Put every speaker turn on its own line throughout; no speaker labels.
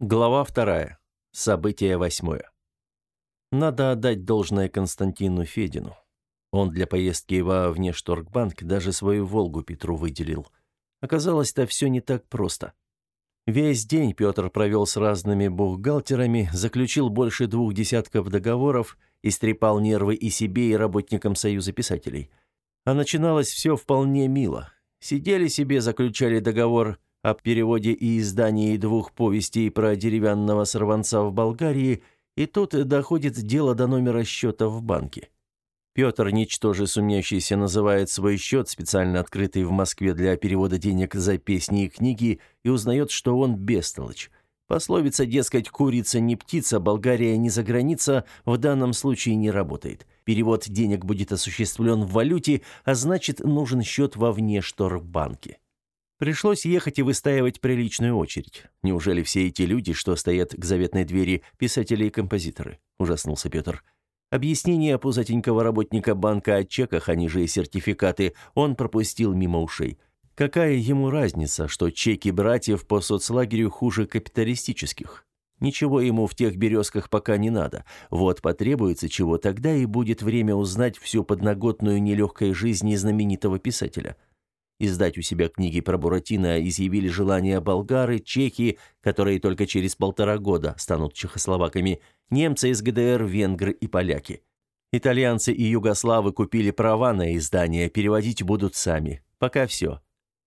Глава вторая. Событие восьмое. Надо отдать должное Константину Федину. Он для поездки во Внешторгбанк даже свою «Волгу» Петру выделил. Оказалось-то все не так просто. Весь день Петр провел с разными бухгалтерами, заключил больше двух десятков договоров, истрепал нервы и себе, и работникам Союза писателей. А начиналось все вполне мило. Сидели себе, заключали договор о переводе и издании двух повестей про деревянного сорванца в Болгарии, и тут доходит дело до номера счета в банке. Петр, ничтоже сумнящийся, называет свой счет, специально открытый в Москве для перевода денег за песни и книги, и узнает, что он бестолочь. Пословица, дескать, «курица не птица, Болгария не за граница» в данном случае не работает. Перевод денег будет осуществлен в валюте, а значит, нужен счет во внешторгбанке. Пришлось ехать и выстаивать приличную очередь. Неужели все эти люди, что стоят к заветной двери, писатели и композиторы? Ужаснулся Петр. Объяснение пузатенького работника банка о чеках, они же и сертификаты, он пропустил мимо ушей. Какая ему разница, что чеки братьев по соцлагерю хуже капиталистических? Ничего ему в тех березках пока не надо. Вот потребуется чего, тогда и будет время узнать всю подноготную нелегкой жизни знаменитого писателя – Издать у себя книги про Буратино изъявили желание болгары, чехи, которые только через полтора года станут чехословаками, немцы из ГДР, венгры и поляки. Итальянцы и югославы купили права на издание, переводить будут сами. Пока все.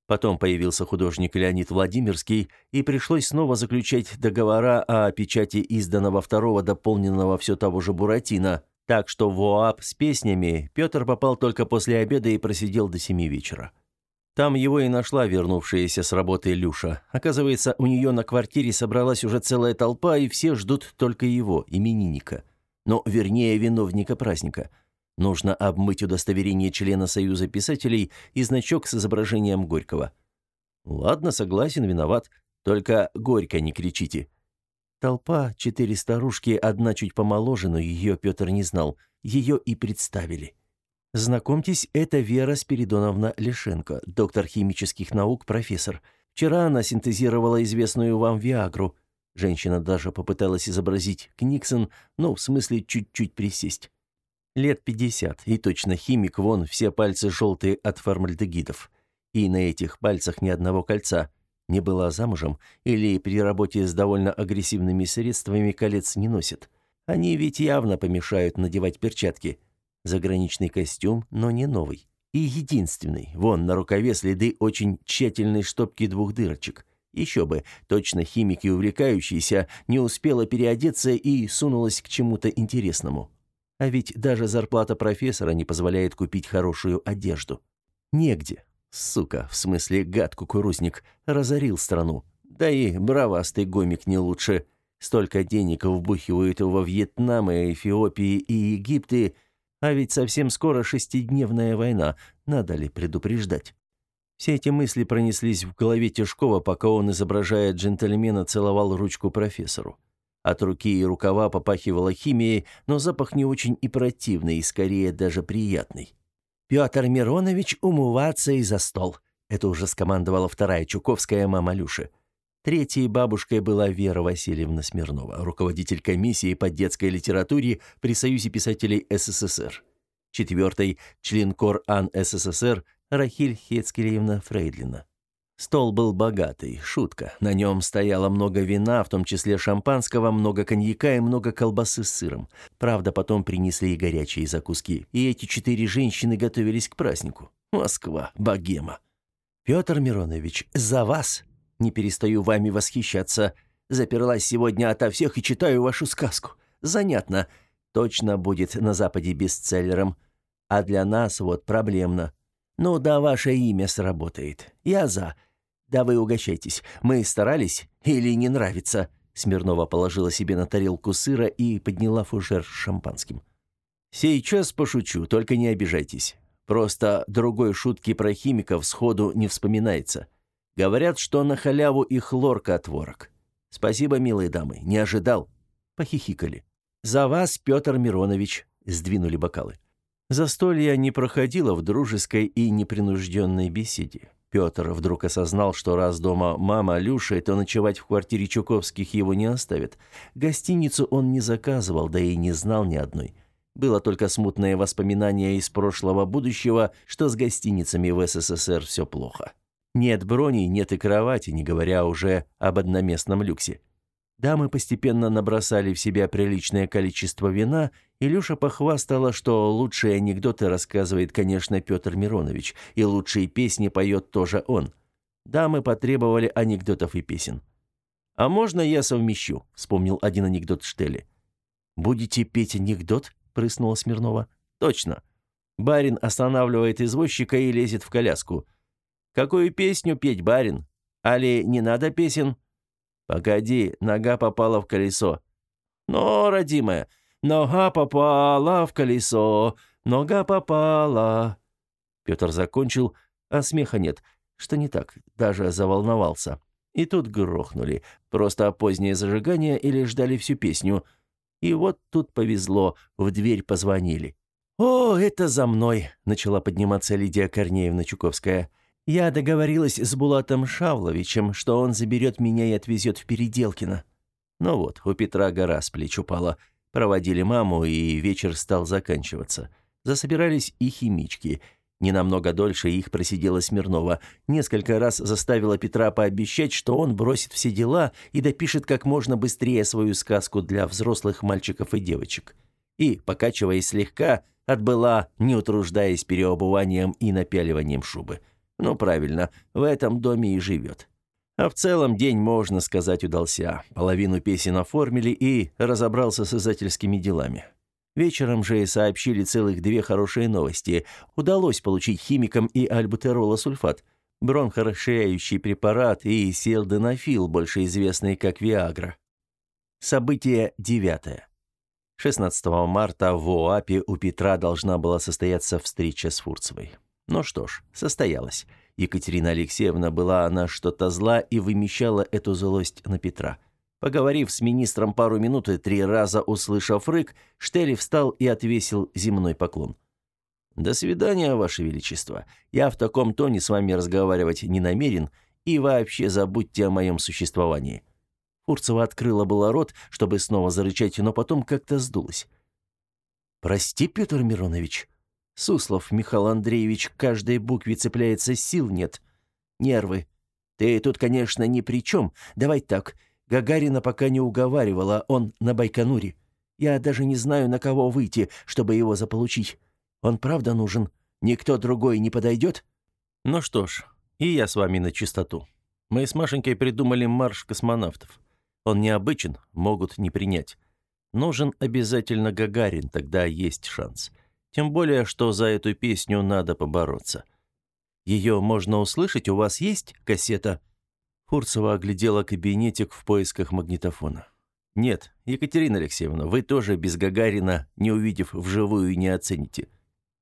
Потом появился художник Леонид Владимирский, и пришлось снова заключать договора о печати изданного второго дополненного все того же Буратино, так что в ОАП с песнями Петр попал только после обеда и просидел до семи вечера. Там его и нашла вернувшаяся с работы Люша. Оказывается, у нее на квартире собралась уже целая толпа, и все ждут только его, именинника. Но, вернее, виновника праздника. Нужно обмыть удостоверение члена Союза писателей и значок с изображением Горького. Ладно, согласен, виноват. Только горько не кричите. Толпа, четыре старушки, одна чуть помоложе, но ее Петр не знал. Ее и представили. Знакомьтесь, это Вера Спиридоновна Лешенко, доктор химических наук, профессор. Вчера она синтезировала известную вам Виагру. Женщина даже попыталась изобразить Книксон, ну, в смысле, чуть-чуть присесть. Лет пятьдесят, и точно химик, вон, все пальцы желтые от формальдегидов. И на этих пальцах ни одного кольца. Не была замужем или при работе с довольно агрессивными средствами колец не носит. Они ведь явно помешают надевать перчатки. Заграничный костюм, но не новый. И единственный. Вон на рукаве следы очень тщательной штопки двух дырочек. Еще бы, точно химик и увлекающийся не успела переодеться и сунулась к чему-то интересному. А ведь даже зарплата профессора не позволяет купить хорошую одежду. Негде. Сука, в смысле гад-кукурузник, разорил страну. Да и бравастый гомик не лучше. Столько денег вбухивают во Вьетнам, и Эфиопии и Египте – а ведь совсем скоро шестидневная война, надо ли предупреждать? Все эти мысли пронеслись в голове Тишкова, пока он, изображая джентльмена, целовал ручку профессору. От руки и рукава попахивало химией, но запах не очень и противный, и скорее даже приятный. «Петр Миронович, умываться и за стол!» Это уже скомандовала вторая Чуковская мама Люши. Третьей бабушкой была Вера Васильевна Смирнова, руководитель комиссии по детской литературе при Союзе писателей СССР. Четвертой – член Ан СССР Рахиль Хецкелевна Фрейдлина. Стол был богатый, шутка. На нем стояло много вина, в том числе шампанского, много коньяка и много колбасы с сыром. Правда, потом принесли и горячие закуски. И эти четыре женщины готовились к празднику. Москва, богема. «Петр Миронович, за вас!» Не перестаю вами восхищаться. Заперлась сегодня ото всех и читаю вашу сказку. Занятно. Точно будет на Западе бестселлером. А для нас вот проблемно. Ну да, ваше имя сработает. Я за. Да вы угощайтесь. Мы старались или не нравится?» Смирнова положила себе на тарелку сыра и подняла фужер с шампанским. «Сейчас пошучу, только не обижайтесь. Просто другой шутки про химиков сходу не вспоминается. Говорят, что на халяву и хлорка отворок. Спасибо, милые дамы, не ожидал. Похихикали. За вас, Петр Миронович, сдвинули бокалы. Застолье не проходило в дружеской и непринужденной беседе. Петр вдруг осознал, что раз дома мама Люши, то ночевать в квартире Чуковских его не оставят. Гостиницу он не заказывал, да и не знал ни одной. Было только смутное воспоминание из прошлого будущего, что с гостиницами в СССР все плохо. Нет броней, нет и кровати, не говоря уже об одноместном люксе. Дамы постепенно набросали в себя приличное количество вина, и Люша похвастала, что лучшие анекдоты рассказывает, конечно, Петр Миронович, и лучшие песни поет тоже он. Дамы потребовали анекдотов и песен. «А можно я совмещу?» — вспомнил один анекдот Штели. «Будете петь анекдот?» — прыснула Смирнова. «Точно. Барин останавливает извозчика и лезет в коляску. Какую песню петь, барин? Али не надо песен?» «Погоди, нога попала в колесо». «Но, родимая, нога попала в колесо, нога попала». Петр закончил, а смеха нет. Что не так? Даже заволновался. И тут грохнули. Просто позднее зажигание или ждали всю песню. И вот тут повезло, в дверь позвонили. «О, это за мной!» — начала подниматься Лидия Корнеевна Чуковская. Я договорилась с Булатом Шавловичем, что он заберет меня и отвезет в Переделкино. Ну вот, у Петра гора с плеч упала. Проводили маму, и вечер стал заканчиваться. Засобирались и химички. Ненамного дольше их просидела Смирнова. Несколько раз заставила Петра пообещать, что он бросит все дела и допишет как можно быстрее свою сказку для взрослых мальчиков и девочек. И, покачиваясь слегка, отбыла, не утруждаясь переобуванием и напяливанием шубы. Ну, правильно, в этом доме и живет. А в целом день, можно сказать, удался. Половину песен оформили и разобрался с издательскими делами. Вечером же сообщили целых две хорошие новости. Удалось получить химикам и альбутеролосульфат, бронхорасширяющий препарат и селденафил, больше известный как Виагра. Событие девятое. 16 марта в ОАПе у Петра должна была состояться встреча с Фурцевой. Ну что ж, состоялось. Екатерина Алексеевна была она что-то зла и вымещала эту злость на Петра. Поговорив с министром пару минут и три раза услышав рык, Штели встал и отвесил земной поклон. «До свидания, Ваше Величество. Я в таком тоне с вами разговаривать не намерен, и вообще забудьте о моем существовании». Фурцева открыла было рот, чтобы снова зарычать, но потом как-то сдулась. «Прости, Петр Миронович», Суслов Михаил Андреевич каждой букве цепляется, сил нет. Нервы. Ты тут, конечно, ни при чем. Давай так. Гагарина пока не уговаривала, он на Байконуре. Я даже не знаю, на кого выйти, чтобы его заполучить. Он правда нужен? Никто другой не подойдет?» «Ну что ж, и я с вами на чистоту. Мы с Машенькой придумали марш космонавтов. Он необычен, могут не принять. Нужен обязательно Гагарин, тогда есть шанс. Тем более, что за эту песню надо побороться. Ее можно услышать, у вас есть кассета?» Фурцева оглядела кабинетик в поисках магнитофона. «Нет, Екатерина Алексеевна, вы тоже без Гагарина, не увидев вживую, не оцените».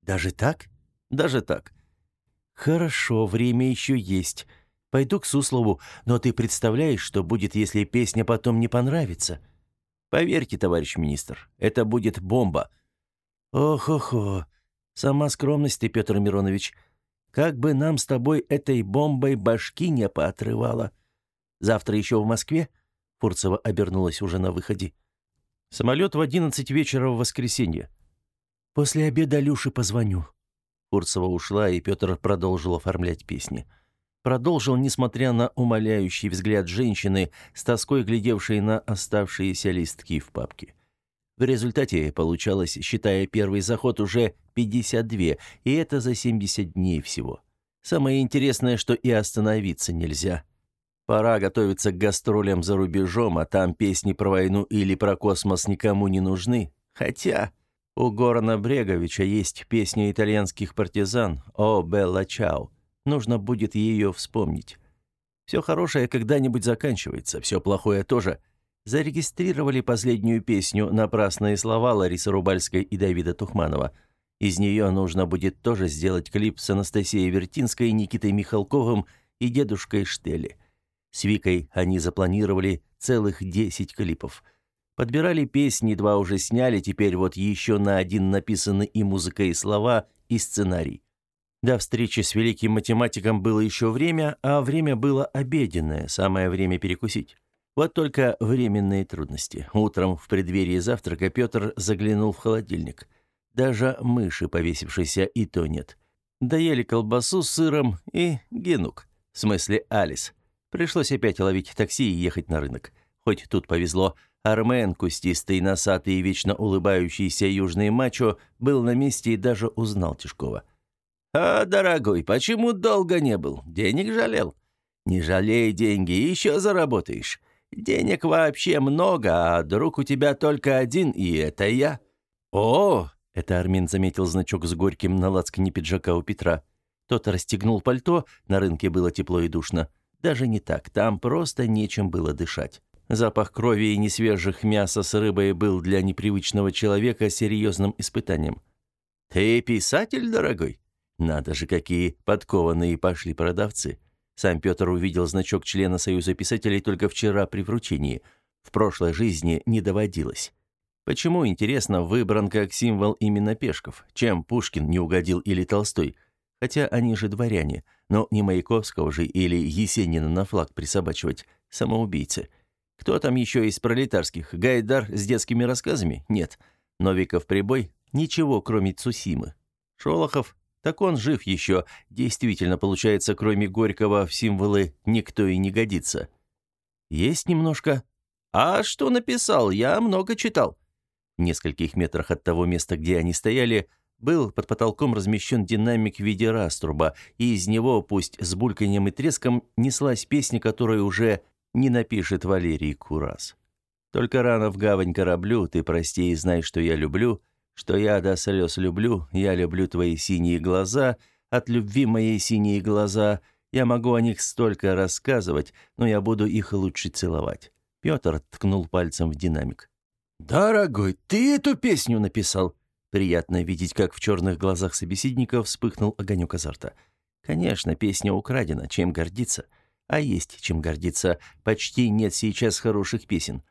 «Даже так?» «Даже так». «Хорошо, время еще есть. Пойду к Суслову, но ты представляешь, что будет, если песня потом не понравится?» «Поверьте, товарищ министр, это будет бомба. Ох-охо. Сама скромность ты, Петр Миронович. Как бы нам с тобой этой бомбой башки не поотрывала. Завтра еще в Москве? Фурцева обернулась уже на выходе. Самолет в одиннадцать вечера в воскресенье. После обеда Люше позвоню. Фурцева ушла, и Петр продолжил оформлять песни. Продолжил, несмотря на умоляющий взгляд женщины, с тоской глядевшей на оставшиеся листки в папке. В результате получалось, считая первый заход, уже 52, и это за 70 дней всего. Самое интересное, что и остановиться нельзя. Пора готовиться к гастролям за рубежом, а там песни про войну или про космос никому не нужны. Хотя у Горана Бреговича есть песня итальянских партизан «О, Белла Чао». Нужно будет ее вспомнить. Все хорошее когда-нибудь заканчивается, все плохое тоже – зарегистрировали последнюю песню «Напрасные слова» Ларисы Рубальской и Давида Тухманова. Из нее нужно будет тоже сделать клип с Анастасией Вертинской, Никитой Михалковым и дедушкой Штели. С Викой они запланировали целых 10 клипов. Подбирали песни, два уже сняли, теперь вот еще на один написаны и музыка, и слова, и сценарий. До встречи с великим математиком было еще время, а время было обеденное, самое время перекусить. Вот только временные трудности. Утром в преддверии завтрака Петр заглянул в холодильник. Даже мыши, повесившейся, и то нет. Доели колбасу с сыром и генук. В смысле Алис. Пришлось опять ловить такси и ехать на рынок. Хоть тут повезло, Армен, кустистый, носатый и вечно улыбающийся южный мачо, был на месте и даже узнал Тишкова. «А, дорогой, почему долго не был? Денег жалел?» «Не жалей деньги, еще заработаешь. Денег вообще много, а друг у тебя только один, и это я». «О!» — это Армин заметил значок с горьким на лацкане пиджака у Петра. Тот расстегнул пальто, на рынке было тепло и душно. Даже не так, там просто нечем было дышать. Запах крови и несвежих мяса с рыбой был для непривычного человека серьезным испытанием. «Ты писатель, дорогой?» Надо же, какие подкованные пошли продавцы. Сам Петр увидел значок члена Союза писателей только вчера при вручении. В прошлой жизни не доводилось. Почему, интересно, выбран как символ именно Пешков? Чем Пушкин не угодил или Толстой? Хотя они же дворяне. Но не Маяковского же или Есенина на флаг присобачивать. Самоубийцы. Кто там еще из пролетарских? Гайдар с детскими рассказами? Нет. Новиков прибой? Ничего, кроме Цусимы. Шолохов? Так он жив еще. Действительно, получается, кроме Горького в символы никто и не годится. Есть немножко. А что написал? Я много читал. В нескольких метрах от того места, где они стояли, был под потолком размещен динамик в виде раструба, и из него, пусть с бульканьем и треском, неслась песня, которую уже не напишет Валерий Курас. «Только рано в гавань кораблю, ты прости и знай, что я люблю», что я до слез люблю, я люблю твои синие глаза, от любви моей синие глаза, я могу о них столько рассказывать, но я буду их лучше целовать». Петр ткнул пальцем в динамик. «Дорогой, ты эту песню написал?» Приятно видеть, как в черных глазах собеседника вспыхнул огонек азарта. «Конечно, песня украдена, чем гордиться?» А есть чем гордиться. Почти нет сейчас хороших песен.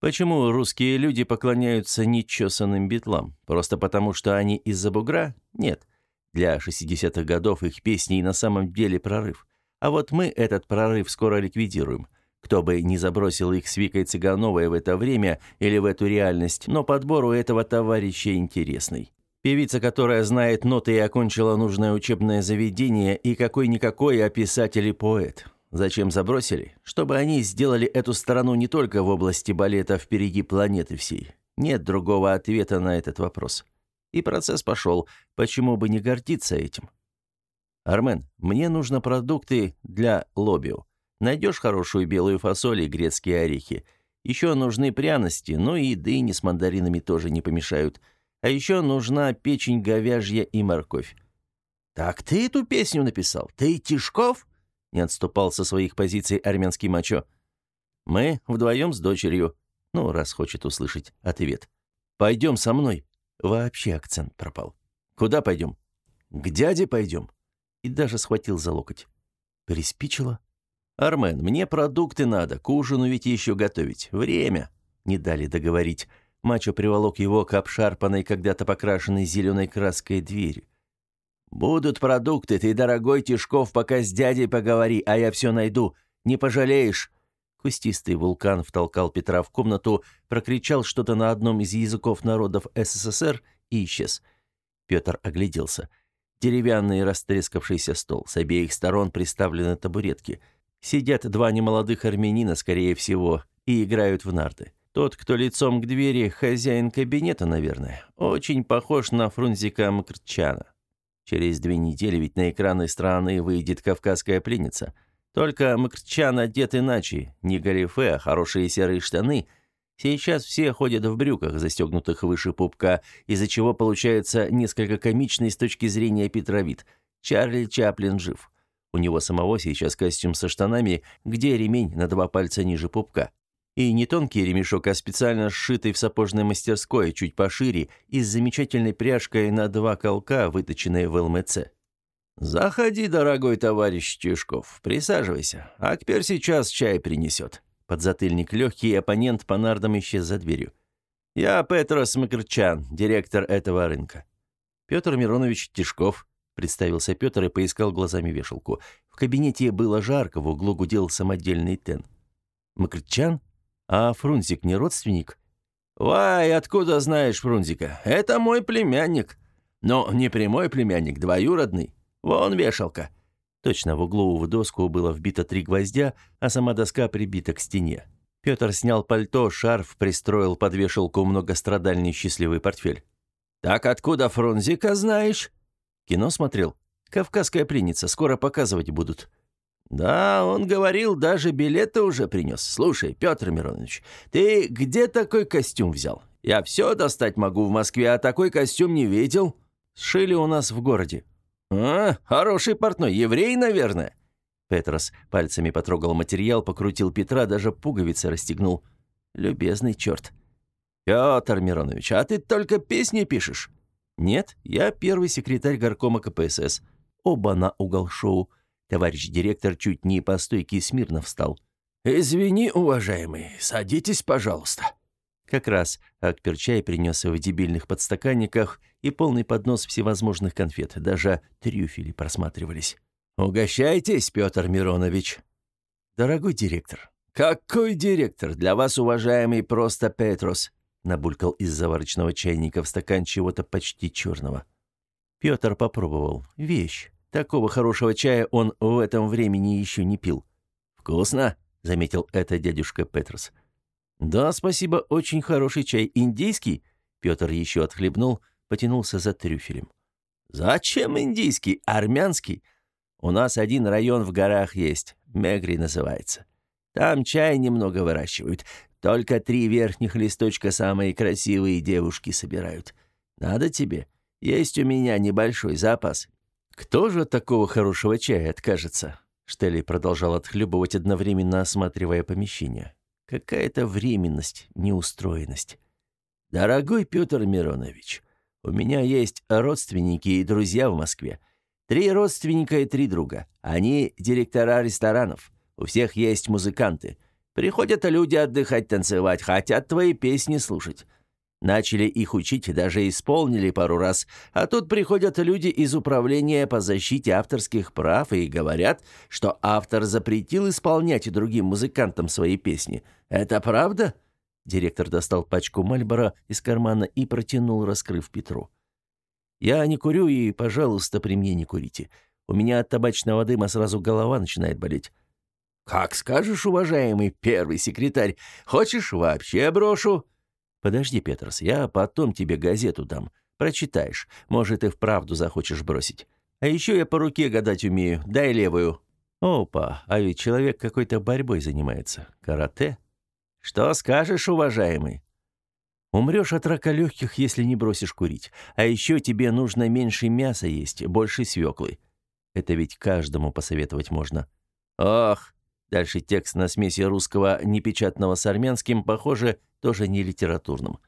Почему русские люди поклоняются нечесанным битлам? Просто потому, что они из-за бугра? Нет. Для 60-х годов их песни на самом деле прорыв. А вот мы этот прорыв скоро ликвидируем. Кто бы ни забросил их с Викой Цыгановой в это время или в эту реальность, но подбор у этого товарища интересный. Певица, которая знает ноты и окончила нужное учебное заведение, и какой-никакой, а писатель и поэт. Зачем забросили? Чтобы они сделали эту страну не только в области балета впереди планеты всей. Нет другого ответа на этот вопрос. И процесс пошел. Почему бы не гордиться этим? Армен, мне нужно продукты для лобио. Найдешь хорошую белую фасоль и грецкие орехи. Еще нужны пряности, но и дыни с мандаринами тоже не помешают. А еще нужна печень говяжья и морковь. «Так ты эту песню написал? Ты Тишков?» Не отступал со своих позиций армянский мачо. «Мы вдвоем с дочерью». Ну, раз хочет услышать ответ. «Пойдем со мной». Вообще акцент пропал. «Куда пойдем?» «К дяде пойдем». И даже схватил за локоть. Приспичило. «Армен, мне продукты надо, к ужину ведь еще готовить. Время». Не дали договорить. Мачо приволок его к обшарпанной, когда-то покрашенной зеленой краской двери. «Будут продукты, ты, дорогой Тишков, пока с дядей поговори, а я все найду. Не пожалеешь». Кустистый вулкан втолкал Петра в комнату, прокричал что-то на одном из языков народов СССР и исчез. Петр огляделся. Деревянный растрескавшийся стол, с обеих сторон приставлены табуретки. Сидят два немолодых армянина, скорее всего, и играют в нарды. Тот, кто лицом к двери, хозяин кабинета, наверное. Очень похож на Фрунзика Мкрчана. Через две недели ведь на экраны страны выйдет «Кавказская пленница». Только Мкрчан одет иначе, не галифе, а хорошие серые штаны. Сейчас все ходят в брюках, застегнутых выше пупка, из-за чего получается несколько комичный с точки зрения Петра вид. Чарли Чаплин жив. У него самого сейчас костюм со штанами, где ремень на два пальца ниже пупка. И не тонкий ремешок, а специально сшитый в сапожной мастерской, чуть пошире, и с замечательной пряжкой на два колка, выточенной в ЛМЦ. «Заходи, дорогой товарищ Тишков, присаживайся. Акпер сейчас чай принесет». Подзатыльник легкий, оппонент по нардам исчез за дверью. «Я Петрос Макрчан, директор этого рынка». «Петр Миронович Тишков». представился Петр и поискал глазами вешалку. В кабинете было жарко, в углу гудел самодельный тен. Макритчан? А Фрунзик не родственник?
«Вай, откуда знаешь Фрунзика? Это мой племянник. Но не прямой племянник, двоюродный. Вон вешалка».
Точно, в углу в доску было вбито три гвоздя, а сама доска прибита к стене. Петр снял пальто, шарф, пристроил под вешалку многострадальный счастливый портфель.
«Так откуда Фрунзика знаешь?»
«Кино смотрел. Кавказская пленница, скоро показывать будут».
«Да, он говорил, даже билеты уже принес. Слушай, Петр Миронович, ты где такой костюм взял? Я все достать могу в Москве, а такой костюм не видел».
«Сшили у нас в городе».
«А, хороший портной, еврей, наверное».
Петрос пальцами потрогал материал, покрутил Петра, даже пуговицы расстегнул. «Любезный черт».
«Петр Миронович, а ты только песни пишешь?»
«Нет, я первый секретарь горкома КПСС. Оба на угол шоу». Товарищ директор чуть не по стойке смирно встал.
«Извини, уважаемый, садитесь, пожалуйста».
Как раз Акперчай принес в дебильных подстаканниках и полный поднос всевозможных конфет, даже трюфели просматривались.
«Угощайтесь, Петр Миронович».
«Дорогой директор».
«Какой директор? Для вас, уважаемый, просто Петрос», набулькал из заварочного чайника в стакан чего-то почти черного.
Петр попробовал. Вещь. Такого хорошего чая он в этом времени еще не пил.
«Вкусно», —
заметил это дядюшка Петрос. «Да, спасибо, очень хороший чай. Индийский?» Петр еще отхлебнул, потянулся за трюфелем.
«Зачем индийский? Армянский? У нас один район в горах есть, Мегри называется. Там чай немного выращивают. Только три верхних листочка самые красивые девушки собирают. Надо тебе? Есть у меня небольшой запас.
«Кто же от такого хорошего чая откажется?» Штелли продолжал отхлебывать, одновременно осматривая помещение. «Какая-то временность, неустроенность».
«Дорогой Петр Миронович, у меня есть родственники и друзья в Москве. Три родственника и три друга. Они директора ресторанов. У всех есть музыканты. Приходят люди отдыхать, танцевать, хотят твои песни слушать. Начали их учить, даже исполнили пару раз. А тут приходят люди из управления по защите авторских прав и говорят, что автор запретил исполнять другим музыкантам свои песни. Это правда? Директор достал пачку Мальбора из кармана и протянул, раскрыв Петру.
«Я не курю, и, пожалуйста, при мне не курите. У меня от табачного дыма сразу голова начинает болеть».
«Как скажешь, уважаемый первый секретарь. Хочешь, вообще брошу?»
«Подожди, Петерс, я потом тебе газету дам. Прочитаешь. Может, и вправду захочешь бросить. А еще я по руке гадать умею. Дай левую». «Опа, а ведь человек какой-то борьбой занимается. Карате?»
«Что скажешь, уважаемый?»
«Умрешь от рака легких, если не бросишь курить. А еще тебе нужно меньше мяса есть, больше свеклы. Это ведь каждому посоветовать можно».
«Ох!»
Дальше текст на смеси русского непечатного с армянским, похоже, тоже не литературным.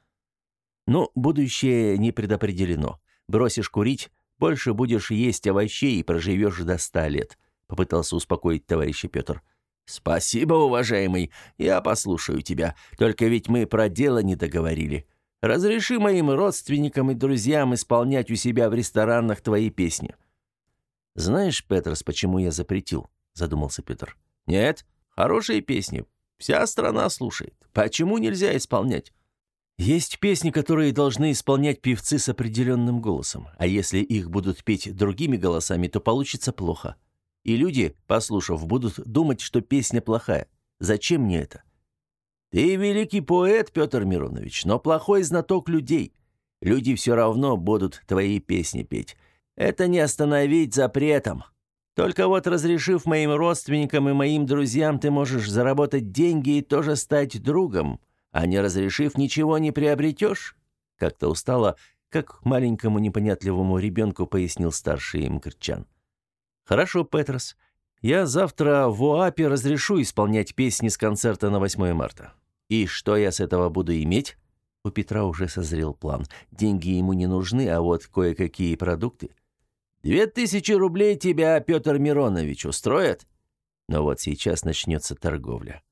Но будущее не предопределено. Бросишь курить, больше будешь есть овощей и проживешь до ста лет», — попытался успокоить товарищ Петр.
«Спасибо, уважаемый, я послушаю тебя. Только ведь мы про дело не договорили. Разреши моим родственникам и друзьям исполнять у себя в ресторанах твои песни».
«Знаешь, Петрос, почему я запретил?» — задумался Петр.
«Нет, хорошие песни. Вся страна слушает. Почему нельзя исполнять?
Есть песни, которые должны исполнять певцы с определенным голосом, а если их будут петь другими голосами, то получится плохо. И люди, послушав, будут думать, что песня плохая. Зачем мне это?
Ты великий поэт, Петр Миронович, но плохой знаток людей. Люди все равно будут твои песни петь. Это не остановить запретом. Только вот разрешив моим родственникам и моим друзьям, ты можешь заработать деньги и тоже стать другом, а не разрешив, ничего не приобретешь?» Как-то устало, как маленькому непонятливому ребенку пояснил старший им Крчан.
«Хорошо, Петрос. Я завтра в ОАПе разрешу исполнять песни с концерта на 8 марта. И что я с этого буду иметь?» У Петра уже созрел план. Деньги ему не нужны, а вот кое-какие продукты –
Две тысячи рублей тебя, Петр Миронович, устроят?
Но вот сейчас начнется торговля.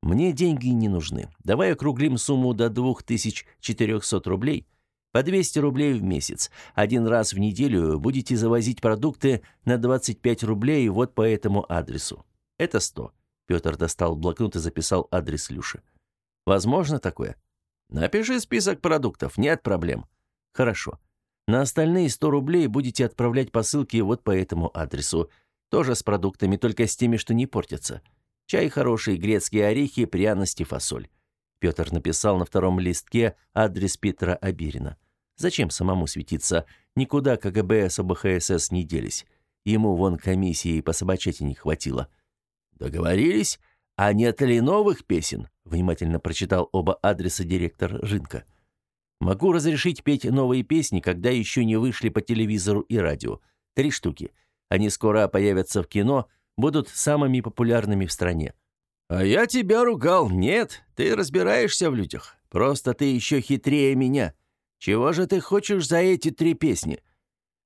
Мне деньги не нужны. Давай округлим сумму до двух тысяч четырехсот рублей.
По 200 рублей в месяц. Один раз в неделю будете завозить продукты на 25 рублей вот по этому адресу. Это 100. Петр достал блокнот и записал адрес Люши. Возможно такое? Напиши список продуктов, нет проблем. Хорошо. На остальные 100 рублей будете отправлять посылки вот по этому адресу. Тоже с продуктами, только с теми, что не портятся. Чай хороший, грецкие орехи, пряности, фасоль. Петр написал на втором листке адрес Петра Аберина. Зачем самому светиться? Никуда КГБ с ОБХСС не делись. Ему вон комиссии по собачатине хватило. Договорились? А нет ли новых песен? Внимательно прочитал оба адреса директор рынка. Могу разрешить петь новые песни, когда еще не вышли по телевизору и радио. Три штуки. Они скоро появятся в кино, будут самыми популярными в стране. А я тебя ругал. Нет, ты разбираешься в людях. Просто ты еще хитрее меня. Чего же ты хочешь за эти три песни?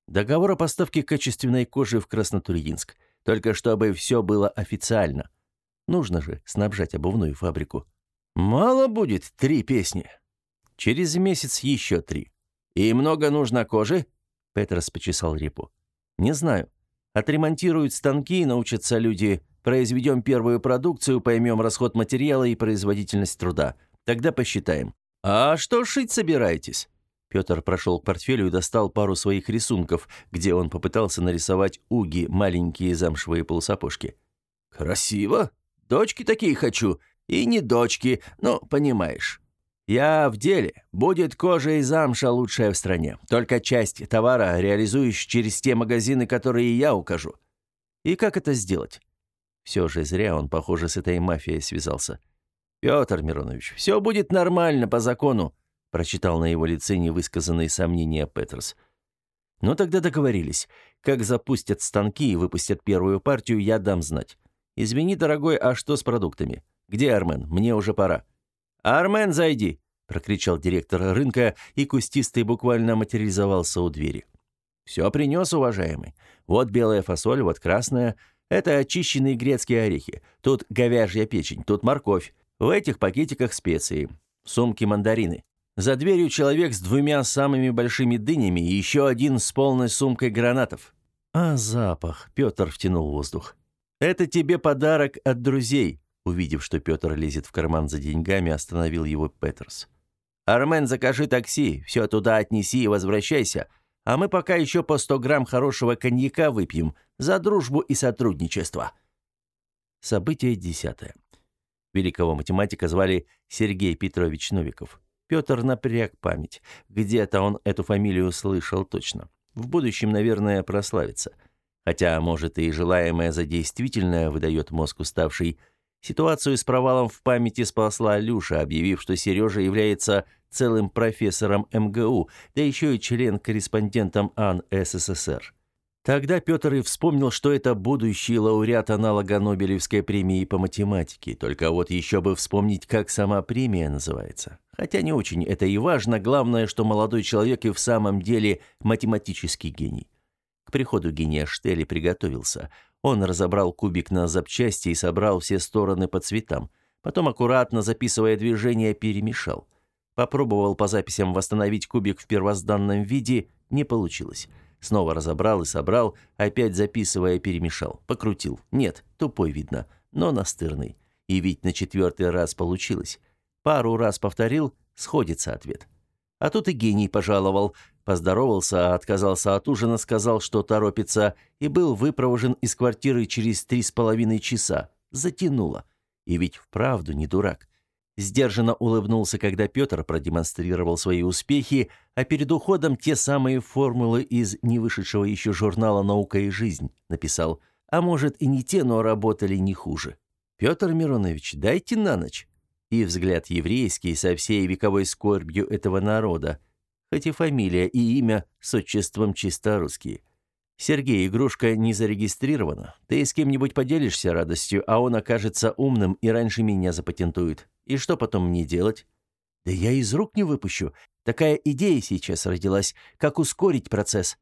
Договор о поставке качественной кожи в Краснотурьинск. Только чтобы все было официально. Нужно же снабжать обувную фабрику. Мало будет три песни. Через месяц еще три. И много нужно кожи? Петрос почесал репу. Не знаю. Отремонтируют станки, научатся люди. Произведем первую продукцию, поймем расход материала и производительность труда. Тогда посчитаем. А что шить собираетесь? Петр прошел к портфелю и достал пару своих рисунков, где он попытался нарисовать уги, маленькие замшевые полусапожки. «Красиво. Дочки такие хочу. И не дочки, но понимаешь. Я в деле. Будет кожа и замша лучшая в стране. Только часть товара реализуешь через те магазины, которые я укажу. И как это сделать? Все же зря он, похоже, с этой мафией связался. Петр Миронович, все будет нормально по закону, прочитал на его лице невысказанные сомнения Петерс. Ну тогда договорились. Как запустят станки и выпустят первую партию, я дам знать. Извини, дорогой, а что с продуктами? Где Армен? Мне уже пора. «Армен, зайди!» — прокричал директор рынка, и кустистый буквально материализовался у двери. «Все принес, уважаемый. Вот белая фасоль, вот красная. Это очищенные грецкие орехи. Тут говяжья печень, тут морковь. В этих пакетиках специи. Сумки мандарины. За дверью человек с двумя самыми большими дынями и еще один с полной сумкой гранатов. А запах. Петр втянул воздух. Это тебе подарок от друзей. Увидев, что Петр лезет в карман за деньгами, остановил его Петерс. «Армен, закажи такси, все туда отнеси и возвращайся, а мы пока еще по сто грамм хорошего коньяка выпьем за дружбу и сотрудничество». Событие десятое. Великого математика звали Сергей Петрович Новиков. Петр напряг память. Где-то он эту фамилию слышал точно. В будущем, наверное, прославится. Хотя, может, и желаемое за действительное выдает мозг уставший – Ситуацию с провалом в памяти спасла Люша, объявив, что Сережа является целым профессором МГУ, да еще и член-корреспондентом АН СССР. Тогда Петр и вспомнил, что это будущий лауреат аналога Нобелевской премии по математике. Только вот еще бы вспомнить, как сама премия называется. Хотя не очень это и важно, главное, что молодой человек и в самом деле математический гений. К приходу гения Штели приготовился – он разобрал кубик на запчасти и собрал все стороны по цветам. Потом, аккуратно записывая движения, перемешал. Попробовал по записям восстановить кубик в первозданном виде, не получилось. Снова разобрал и собрал, опять записывая, перемешал. Покрутил. Нет, тупой видно, но настырный. И ведь на четвертый раз получилось. Пару раз повторил, сходится ответ. А тут и гений пожаловал. Поздоровался, отказался от ужина, сказал, что торопится, и был выпровожен из квартиры через три с половиной часа. Затянуло. И ведь вправду не дурак. Сдержанно улыбнулся, когда Петр продемонстрировал свои успехи, а перед уходом те самые формулы из невышедшего еще журнала «Наука и жизнь» написал. А может и не те, но работали не хуже. «Петр Миронович, дайте на ночь». И взгляд еврейский со всей вековой скорбью этого народа – хоть и фамилия и имя с отчеством чисто русские. Сергей, игрушка не зарегистрирована. Ты с кем-нибудь поделишься радостью, а он окажется умным и раньше меня запатентует. И что потом мне делать? Да я из рук не выпущу. Такая идея сейчас родилась, как ускорить процесс.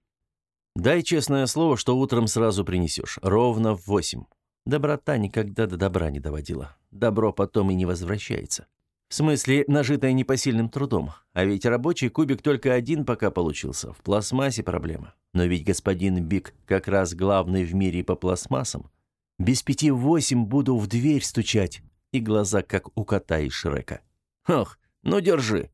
Дай честное слово, что утром сразу принесешь, ровно в восемь. Доброта никогда до добра не доводила. Добро потом и не возвращается.
В смысле, нажитое непосильным трудом. А ведь рабочий кубик только один пока получился. В пластмассе проблема. Но ведь господин Биг как раз главный в мире по пластмассам. Без пяти восемь буду в дверь стучать. И глаза, как у кота из Шрека. Ох, ну держи.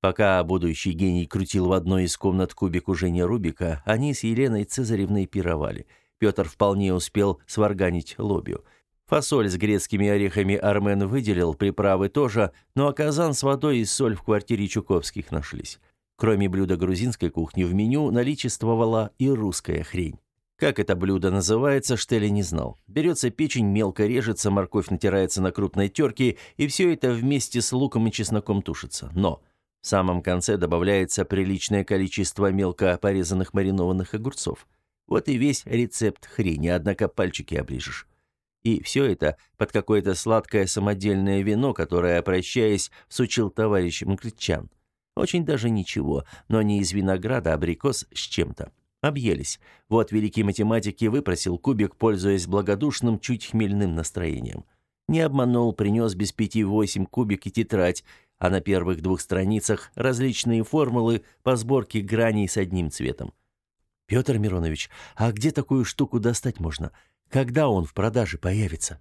Пока будущий гений крутил в одной из комнат кубик уже не Рубика, они с Еленой Цезаревной пировали. Петр вполне успел сварганить лобью. Фасоль с грецкими орехами Армен выделил, приправы тоже, но оказан с водой и соль в квартире Чуковских нашлись. Кроме блюда грузинской кухни в меню наличествовала и русская хрень. Как это блюдо называется, Штели не знал. Берется печень, мелко режется, морковь натирается на крупной терке, и все это вместе с луком и чесноком тушится. Но в самом конце добавляется приличное количество мелко порезанных маринованных огурцов. Вот и весь рецепт хрени, однако пальчики оближешь. И все это под какое-то сладкое самодельное вино, которое, прощаясь, сучил товарищ Мкритчан. Очень даже ничего, но не из винограда, а абрикос с чем-то. Объелись. Вот великий математик и выпросил кубик, пользуясь благодушным, чуть хмельным настроением. Не обманул, принес без пяти восемь кубик и тетрадь, а на первых двух страницах различные формулы по сборке граней с одним цветом. «Петр Миронович, а где такую штуку достать можно? Когда он в продаже появится?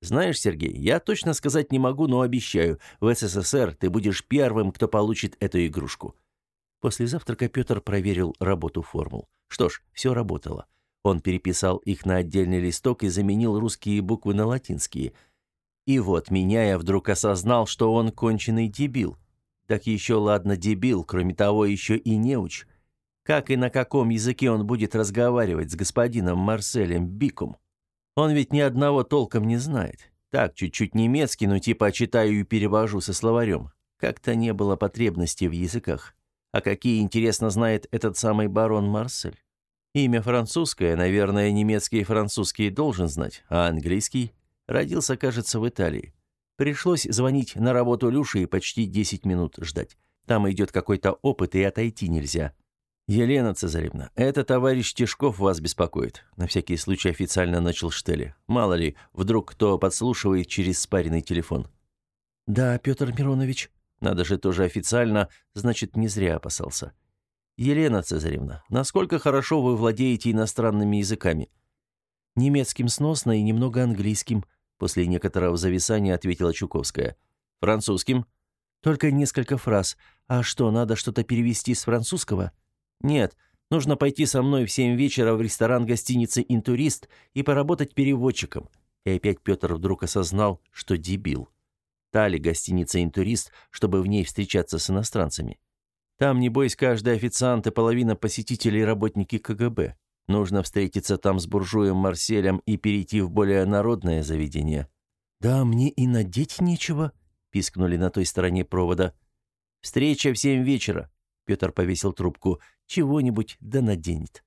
Знаешь, Сергей, я точно сказать не могу, но обещаю, в СССР ты будешь первым, кто получит эту игрушку. После завтрака Петр проверил работу формул. Что ж, все работало. Он переписал их на отдельный листок и заменил русские буквы на латинские. И вот, меняя, вдруг осознал, что он конченый дебил. Так еще ладно дебил, кроме того, еще и неуч. Как и на каком языке он будет разговаривать с господином Марселем Биком? Он ведь ни одного толком не знает. Так, чуть-чуть немецкий, но типа читаю и перевожу со словарем. Как-то не было потребности в языках. А какие, интересно, знает этот самый барон Марсель? Имя французское, наверное, немецкий и французский должен знать, а английский? Родился, кажется, в Италии. Пришлось звонить на работу Люши и почти 10 минут ждать. Там идет какой-то опыт, и отойти нельзя. «Елена Цезаревна, это товарищ Тишков вас беспокоит», — на всякий случай официально начал Штели. «Мало ли, вдруг кто подслушивает через спаренный телефон». «Да, Петр Миронович». Надо же тоже официально, значит, не зря опасался. «Елена Цезаревна, насколько хорошо вы владеете иностранными языками?» «Немецким сносно и немного английским», — после некоторого зависания ответила Чуковская. «Французским?» «Только несколько фраз. А что, надо что-то перевести с французского?» Нет, нужно пойти со мной в семь вечера в ресторан гостиницы «Интурист» и поработать переводчиком. И опять Петр вдруг осознал, что дебил. Та ли гостиница «Интурист», чтобы в ней встречаться с иностранцами? Там, небось, каждый официант и половина посетителей работники КГБ. Нужно встретиться там с буржуем Марселем и перейти в более народное заведение. «Да, мне и надеть нечего», — пискнули на той стороне провода. «Встреча в семь вечера», — Петр повесил трубку чего-нибудь да наденет.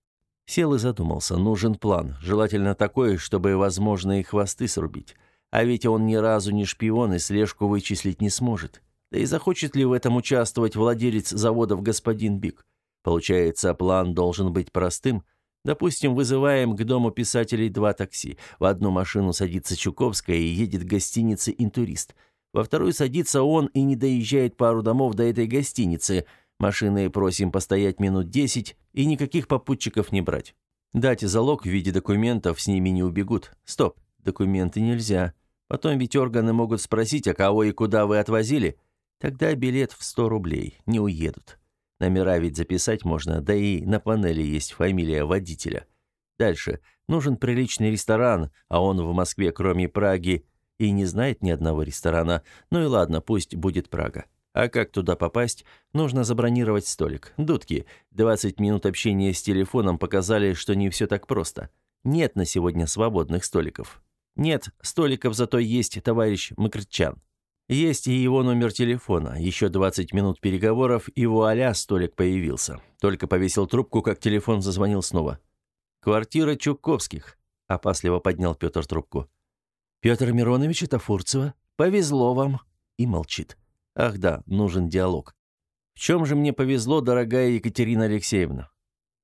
Сел и задумался, нужен план, желательно такой, чтобы возможно и хвосты срубить. А ведь он ни разу не шпион и слежку вычислить не сможет. Да и захочет ли в этом участвовать владелец заводов господин Бик? Получается, план должен быть простым. Допустим, вызываем к дому писателей два такси. В одну машину садится Чуковская и едет к гостинице «Интурист». Во вторую садится он и не доезжает пару домов до этой гостиницы – Машины просим постоять минут десять и никаких попутчиков не брать. Дать залог в виде документов, с ними не убегут. Стоп, документы нельзя. Потом ведь органы могут спросить, а кого и куда вы отвозили. Тогда билет в 100 рублей, не уедут. Номера ведь записать можно, да и на панели есть фамилия водителя. Дальше. Нужен приличный ресторан, а он в Москве, кроме Праги, и не знает ни одного ресторана. Ну и ладно, пусть будет Прага. А как туда попасть? Нужно забронировать столик. Дудки. 20 минут общения с телефоном показали, что не все так просто. Нет на сегодня свободных столиков. Нет, столиков зато есть товарищ Макрчан. Есть и его номер телефона. Еще 20 минут переговоров, и вуаля, столик появился. Только повесил трубку, как телефон зазвонил снова. «Квартира Чуковских», — опасливо поднял Петр трубку. «Петр Миронович, это Фурцева. Повезло вам». И молчит. Ах да, нужен диалог. В чем же мне повезло, дорогая Екатерина Алексеевна?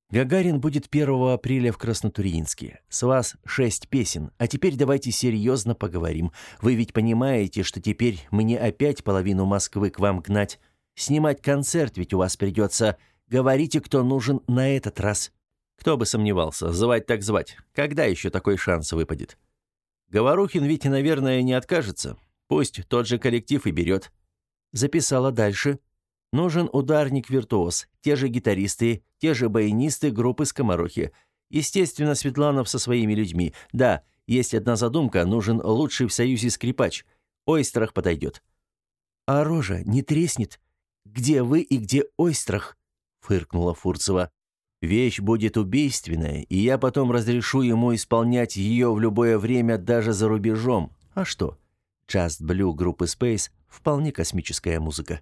Гагарин будет 1 апреля в Краснотурьинске. С вас шесть песен. А теперь давайте серьезно поговорим. Вы ведь понимаете, что теперь мне опять половину Москвы к вам гнать. Снимать концерт ведь у вас придется. Говорите, кто нужен на этот раз. Кто бы сомневался, звать так звать. Когда еще такой шанс выпадет? Говорухин ведь, наверное, не откажется. Пусть тот же коллектив и берет. Записала дальше. Нужен ударник-виртуоз, те же гитаристы, те же баянисты группы «Скоморохи». Естественно, Светланов со своими людьми. Да, есть одна задумка, нужен лучший в Союзе скрипач. Ойстрах подойдет. «А рожа не треснет? Где вы и где Ойстрах?» — фыркнула Фурцева. «Вещь будет убийственная, и я потом разрешу ему исполнять ее в любое время даже за рубежом. А что? Just Blue группы Space — вполне космическая музыка».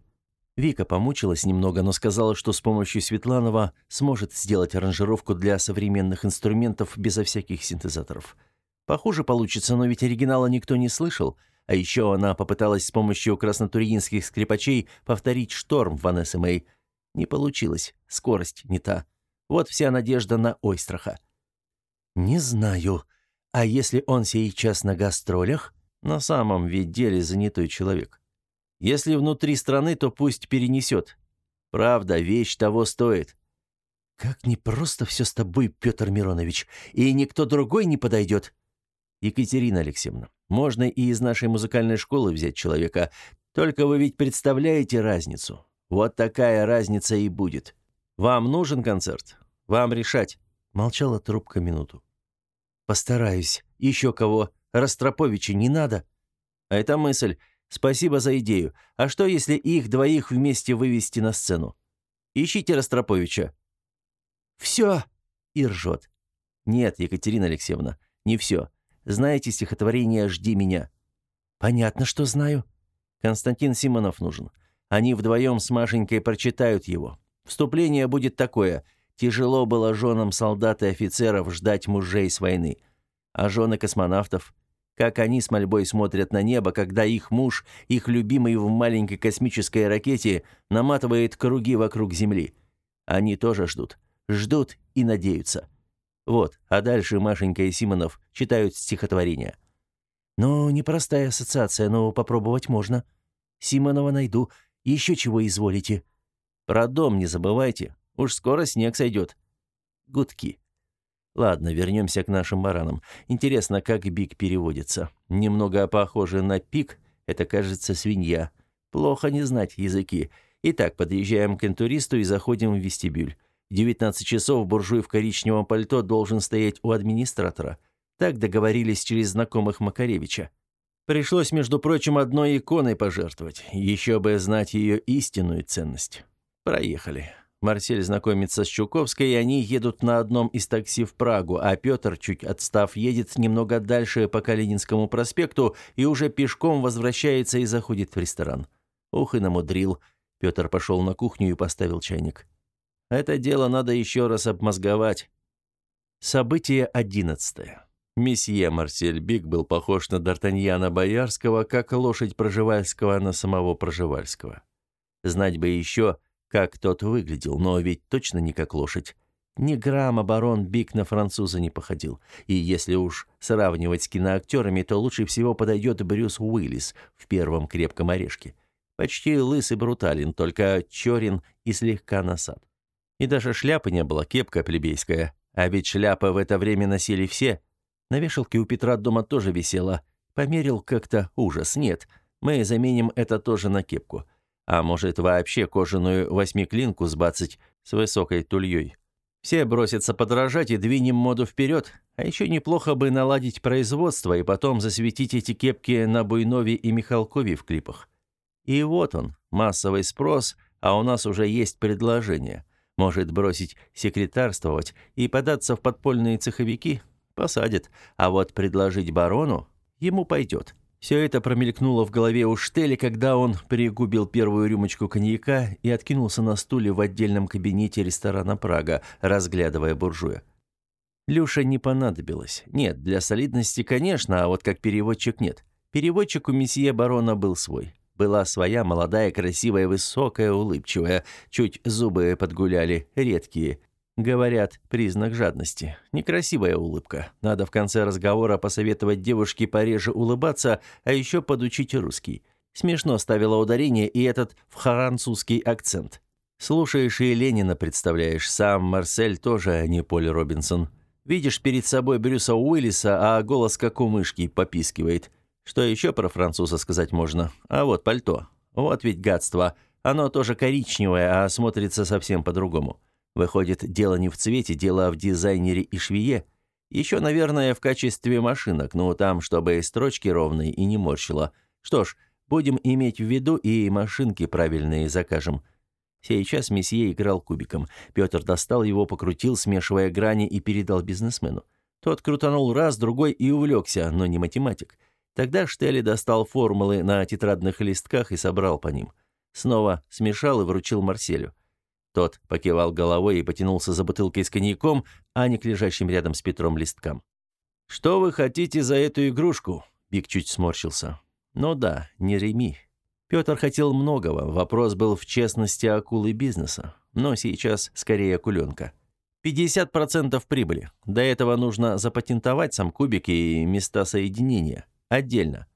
Вика помучилась немного, но сказала, что с помощью Светланова сможет сделать аранжировку для современных инструментов безо всяких синтезаторов. Похоже получится, но ведь оригинала никто не слышал. А еще она попыталась с помощью краснотуринских скрипачей повторить «Шторм» Ванессы Мэй. Не получилось, скорость не та. Вот вся надежда на Ойстраха. «Не знаю. А если он сейчас на гастролях?» На самом ведь деле занятой человек. Если внутри страны, то пусть перенесет. Правда, вещь того стоит. Как непросто все с тобой, Петр Миронович, и никто другой не подойдет. Екатерина Алексеевна, можно и из нашей музыкальной школы взять человека, только вы ведь представляете разницу. Вот такая разница и будет. Вам нужен концерт? Вам решать. Молчала трубка минуту. Постараюсь. Еще кого? Ростроповича не надо. А это мысль. Спасибо за идею. А что, если их двоих вместе вывести на сцену? Ищите Ростроповича». «Все!» — и ржет. «Нет, Екатерина Алексеевна, не все. Знаете стихотворение «Жди меня»?» «Понятно, что знаю». Константин Симонов нужен. Они вдвоем с Машенькой прочитают его. Вступление будет такое. Тяжело было женам солдат и офицеров ждать мужей с войны. А жены космонавтов? Как они с мольбой смотрят на небо, когда их муж, их любимый в маленькой космической ракете, наматывает круги вокруг Земли. Они тоже ждут. Ждут и надеются. Вот, а дальше Машенька и Симонов читают стихотворение. «Ну, непростая ассоциация, но попробовать можно. Симонова найду. Еще чего изволите?» «Про дом не забывайте. Уж скоро снег сойдет». Гудки. Ладно, вернемся к нашим баранам. Интересно, как биг переводится. Немного похоже на пик, это, кажется, свинья. Плохо не знать языки. Итак, подъезжаем к интуристу и заходим в вестибюль. 19 часов буржуй в коричневом пальто должен стоять у администратора. Так договорились через знакомых Макаревича. Пришлось, между прочим, одной иконой пожертвовать. Еще бы знать ее истинную ценность. Проехали. Марсель знакомится с Чуковской, и они едут на одном из такси в Прагу, а Петр, чуть отстав, едет немного дальше по Калининскому проспекту и уже пешком возвращается и заходит в ресторан. Ух, и намудрил. Петр пошел на кухню и поставил чайник. Это дело надо еще раз обмозговать. Событие одиннадцатое. Месье Марсель Биг был похож на Д'Артаньяна Боярского, как лошадь Проживальского на самого Проживальского. Знать бы еще, как тот выглядел, но ведь точно не как лошадь. Ни грамма барон Бик на француза не походил. И если уж сравнивать с киноактерами, то лучше всего подойдет Брюс Уиллис в первом «Крепком орешке». Почти лысый брутален, только черен и слегка насад. И даже шляпы не было, кепка плебейская. А ведь шляпы в это время носили все. На вешалке у Петра дома тоже висела. Померил как-то ужас. Нет, мы заменим это тоже на кепку. А может, вообще кожаную восьмиклинку сбацать с высокой тульей. Все бросятся подражать и двинем моду вперед. А еще неплохо бы наладить производство и потом засветить эти кепки на Буйнове и Михалкове в клипах. И вот он, массовый спрос, а у нас уже есть предложение. Может бросить секретарствовать и податься в подпольные цеховики? Посадят. А вот предложить барону ему пойдет. Все это промелькнуло в голове у Штели, когда он пригубил первую рюмочку коньяка и откинулся на стуле в отдельном кабинете ресторана «Прага», разглядывая буржуя. Люша не понадобилось. Нет, для солидности, конечно, а вот как переводчик нет. Переводчик у месье барона был свой. Была своя, молодая, красивая, высокая, улыбчивая. Чуть зубы подгуляли, редкие. Говорят, признак жадности. Некрасивая улыбка. Надо в конце разговора посоветовать девушке пореже улыбаться, а еще подучить русский. Смешно ставила ударение и этот французский акцент. Слушаешь и Ленина представляешь, сам Марсель тоже а не Поль Робинсон. Видишь перед собой Брюса Уиллиса, а голос как у мышки попискивает. Что еще про француза сказать можно? А вот пальто. Вот ведь гадство. Оно тоже коричневое, а смотрится совсем по-другому. Выходит, дело не в цвете, дело в дизайнере и швее. Еще, наверное, в качестве машинок, ну там, чтобы строчки ровные и не морщило. Что ж, будем иметь в виду и машинки правильные закажем. Сейчас месье играл кубиком. Петр достал его, покрутил, смешивая грани, и передал бизнесмену. Тот крутанул раз, другой и увлекся, но не математик. Тогда Штелли достал формулы на тетрадных листках и собрал по ним. Снова смешал и вручил Марселю. Тот покивал головой и потянулся за бутылкой с коньяком, а не к лежащим рядом с Петром листкам. «Что вы хотите за эту игрушку?» Биг чуть сморщился. «Ну да, не Реми. Петр хотел многого, вопрос был в честности акулы бизнеса. Но сейчас скорее акуленка. 50% прибыли. До этого нужно запатентовать сам кубик и места соединения. Отдельно.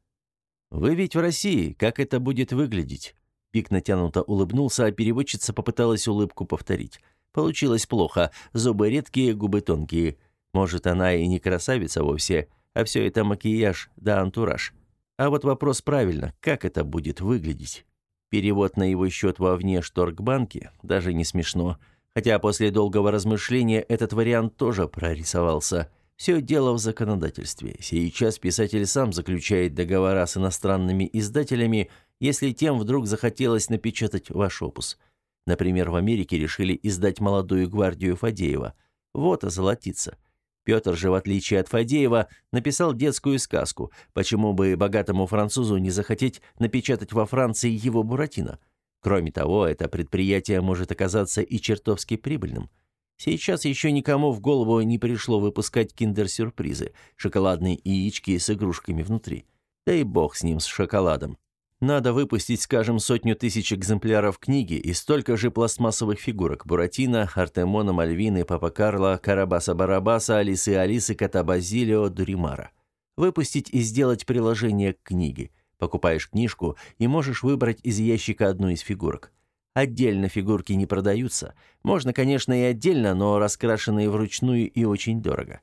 Вы ведь в России, как это будет выглядеть? Пик натянуто улыбнулся, а переводчица попыталась улыбку повторить. Получилось плохо. Зубы редкие, губы тонкие. Может, она и не красавица вовсе, а все это макияж да антураж. А вот вопрос правильно, как это будет выглядеть? Перевод на его счет во внешторгбанке даже не смешно. Хотя после долгого размышления этот вариант тоже прорисовался. Все дело в законодательстве. Сейчас писатель сам заключает договора с иностранными издателями, если тем вдруг захотелось напечатать ваш опус. Например, в Америке решили издать «Молодую гвардию» Фадеева. Вот озолотиться. Петр же, в отличие от Фадеева, написал детскую сказку. Почему бы богатому французу не захотеть напечатать во Франции его Буратино? Кроме того, это предприятие может оказаться и чертовски прибыльным. Сейчас еще никому в голову не пришло выпускать киндер-сюрпризы, шоколадные яички с игрушками внутри. Да и бог с ним, с шоколадом. Надо выпустить, скажем, сотню тысяч экземпляров книги и столько же пластмассовых фигурок Буратино, Артемона, Мальвины, Папа Карло, Карабаса-Барабаса, Алисы Алисы, Кота Базилио, Дуримара. Выпустить и сделать приложение к книге. Покупаешь книжку и можешь выбрать из ящика одну из фигурок. Отдельно фигурки не продаются. Можно, конечно, и отдельно, но раскрашенные вручную и очень дорого.